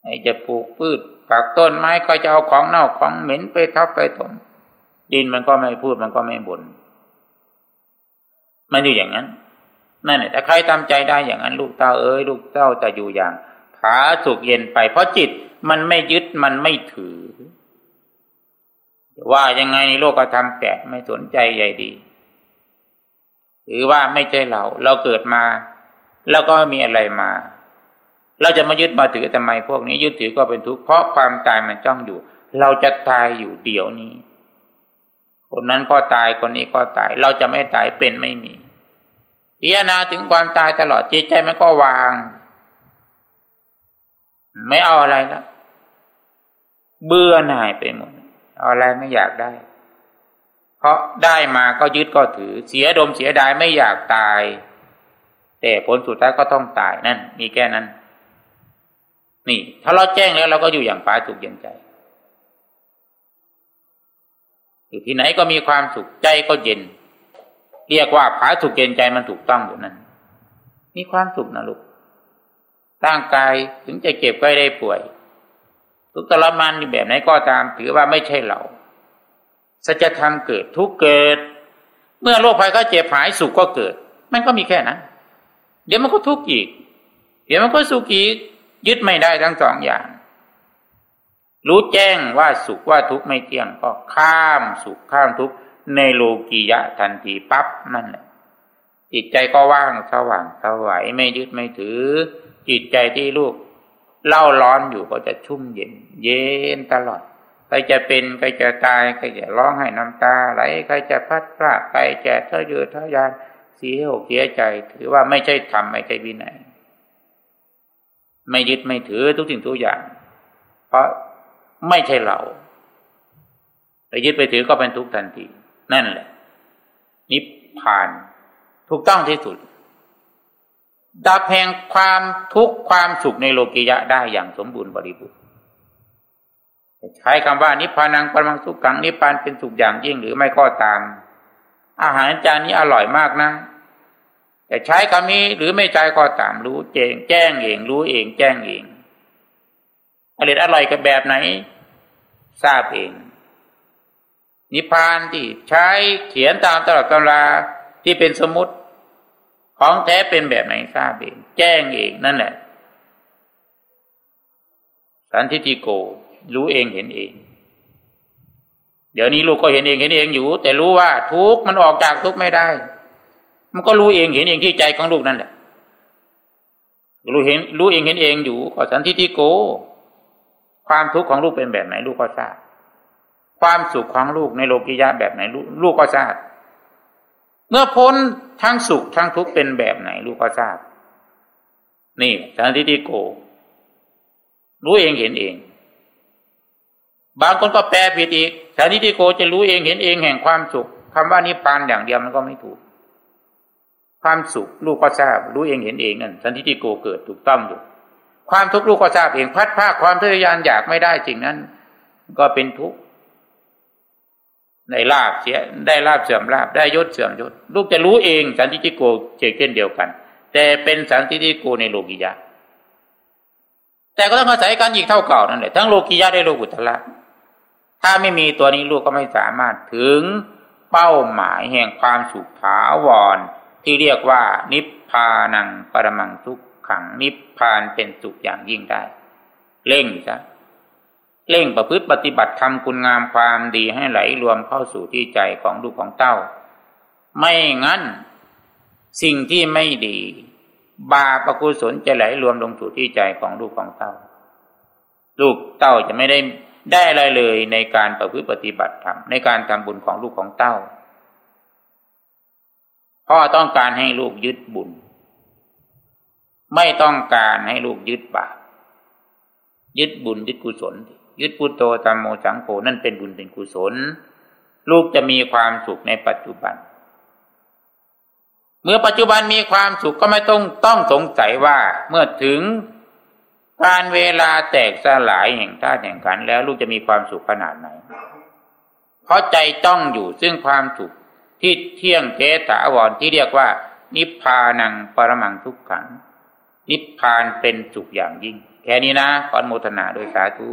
ใครจะปลูกพืชปักต้นไม้ก็จะเอาของเน่าของเหม็นไปทับไปถมดินมันก็ไม่พูดมันก็ไม่บน่นมันอยู่อย่างนั้นนั่นแหละแต่ใครทำใจได้อย่างนั้น ลูกเต้าเอ้ยลูกเต้าจะอยู่อย่างผาสุกเย็นไป เพราะจิตมันไม่ยึดมันไม่ถือ ว่ายังไงโลกธรรมแปดไม่สนใจใหญ่ดี หรือว่าไม่ใช่เรา เราเกิดมา แล้วก็มีอะไรมา เราจะมายึดมาถือทำไมพวกนี้ ยึดถือก็เป็นทุกข์เพราะความตายมันจ้องอยู่ เราจะตายอยู่เดี๋ยวนี้ คนนั้นก็ตายคนนี้ก็ตาย เราจะไม่ตายเป็นไม่มีพิจารณาถึงความตายตลอดจิตใจมันก็วาง ไม่เอาอะไรแล้วเบื่อหน่ายไปหมดเอาอะไรไม่อยากได้ เพราะได้มาก็ยึดก็ถือ เสียดมเสียดายไม่อยากตาย แต่ผลสุดท้ายก็ต้องตายนั่น มีแค่นั้น นี่ ถ้าเราแจ้งแล้วเราก็อยู่อย่างปาสุขเย็นใจ อยู่ที่ไหนก็มีความสุขใจก็เย็น เรียกว่าผาสุขเย็นใจมันถูกต้องอยู่นั่นมีความสุขนะลูกร่างกายถึงจะเก็บไว้ได้ป่วย ทุกทรมานแบบไหนก็ตาม ถือว่าไม่ใช่เรา สัจธรรมเกิดทุกเกิด เมื่อโรคภัยก็เจ็บหายสุขก็เกิด มันก็มีแค่นั้น เดี๋ยวมันก็ทุกข์อีก เดี๋ยวมันก็สุขอีกยึดไม่ได้ทั้งสองอย่าง รู้แจ้งว่าสุขว่าทุกข์ไม่เที่ยงก็ข้ามสุขข้ามทุกข์ในโลกียะทันทีปั๊บนั่นแหละจิตใจก็ว่างสว่างสวัยไม่ยึดไม่ถือ จิตใจที่ลูกเล่าร้อนอยู่ก็จะชุ่มเย็น เย็นตลอด ใครจะเป็นใครจะตายใครจะร้องให้น้ำตาไหลใครจะพัดพลาดไปจะเท่าเยือเท่ายานเสียอกเสียใจ ถือว่าไม่ใช่ธรรมไม่ใช่วินัยไม่ยึดไม่ถือทุกสิ่งทุกอย่าง เพราะไม่ใช่เราไปยึดไปถือก็เป็นทุกข์ทันทีนั่นแหละ นิพพาน ถูกต้องที่สุด ดับแห่งความทุกข์ความสุขในโลกิยะได้อย่างสมบูรณ์บริบูรณ์ ใช้คำว่านิพพานังปรมังสุขขังนิพพานเป็นสุขอย่างยิ่งหรือไม่ก็ตาม อาหารจานนี้อร่อยมากนะ แต่ใช้คำนี้หรือไม่ใจก็ตามรู้แจ้งแจ้งเองรู้เอง แจ้งเองอร่อยอร่อยกับแบบไหน ทราบเอง นิพพานที่ใช้เขียนตามตลอดตำราที่เป็นสมุติของแท้เป็นแบบไหนทราบเอง แจ้งเองนั่นแหละสันทิติโก รู้เองเห็นเอง เดี๋ยวนี้ลูกก็เห็นเองเห็นเองอยู่ แต่รู้ว่าทุกมันออกจากทุกไม่ได้ มันก็รู้เองเห็นเองที่ใจของลูกนั่นแหละรู้เห็น รู้เองเห็นเองอยู่ก็สันทิติโก ความทุกข์ของลูกเป็นแบบไหน ลูกก็ทราบความสุขของลูกในโลกิยะแบบไหน ลูกก็ทราบเมื่อพ้นทั้งสุขทั้งทุกข์เป็นแบบไหน ลูกก็ทราบ นี่สันติติโก รู้เองเห็นเอง บางคนก็แปลผิดอีกสันติติโกจะรู้เองเห็นเองแห่งความสุขคำว่านิพพานอย่างเดียวมันก็ไม่ถูก ความสุขลูกก็ทราบ รู้เองเห็นเองนั่นสันติติโกเกิดถูกต้องอยู่ ความทุกข์ลูกก็ทราบเองพัดภาคความทะยานอยากไม่ได้จริงนั้น ก็เป็นทุกข์ได้ลาบเสียได้ลาบเสื่อมลาบได้ยศเสื่อมยศลูกจะรู้เองสันติจิโกเช่นเดียวกัน แต่เป็นสันติจิโกในโลกิยะแต่ก็ต้องอาศัยกันอีกเท่าเก่านั่นแหละทั้งโลกิยะได้โลกุตละ ถ้าไม่มีตัวนี้ลูกก็ไม่สามารถถึงเป้าหมายแห่งความสุขถาวร ที่เรียกว่านิพพานังปรมังทุกขังนิพพานเป็นสุขอย่างยิ่งได้ เร่งซะเร่งประพฤติปฏิบัติทำคุณงามความดีให้ไหลรวมเข้าสู่ที่ใจของลูกของเต้า ไม่งั้น สิ่งที่ไม่ดี บาปกุศลจะไหลรวมลงสู่ที่ใจของลูกของเต้า ลูกเต้าจะไม่ได้ ได้อะไรเลยในการประพฤติปฏิบัติธรรมในการทำบุญของลูกของเต้า พ่อต้องการให้ลูกยึดบุญ ไม่ต้องการให้ลูกยึดบาปยึดบุญยึดกุศล ยึดพุทโธธรรมโมสังโฆนั่นเป็นบุญเป็นกุศล ลูกจะมีความสุขในปัจจุบัน เมื่อปัจจุบันมีความสุขก็ไม่ต้องต้องสงสัยว่าเมื่อถึง การเวลาแตกสลายแห่งธาตุแห่งขันแล้วลูกจะมีความสุขขนาดไหน เพราะใจต้องอยู่ซึ่งความสุขที่เที่ยงเทถาวรที่เรียกว่า นิพพานังปรมังทุกขัง นิพพานเป็นสุขอย่างยิ่ง แค่นี้นะขอโมทนาโดยสาธุ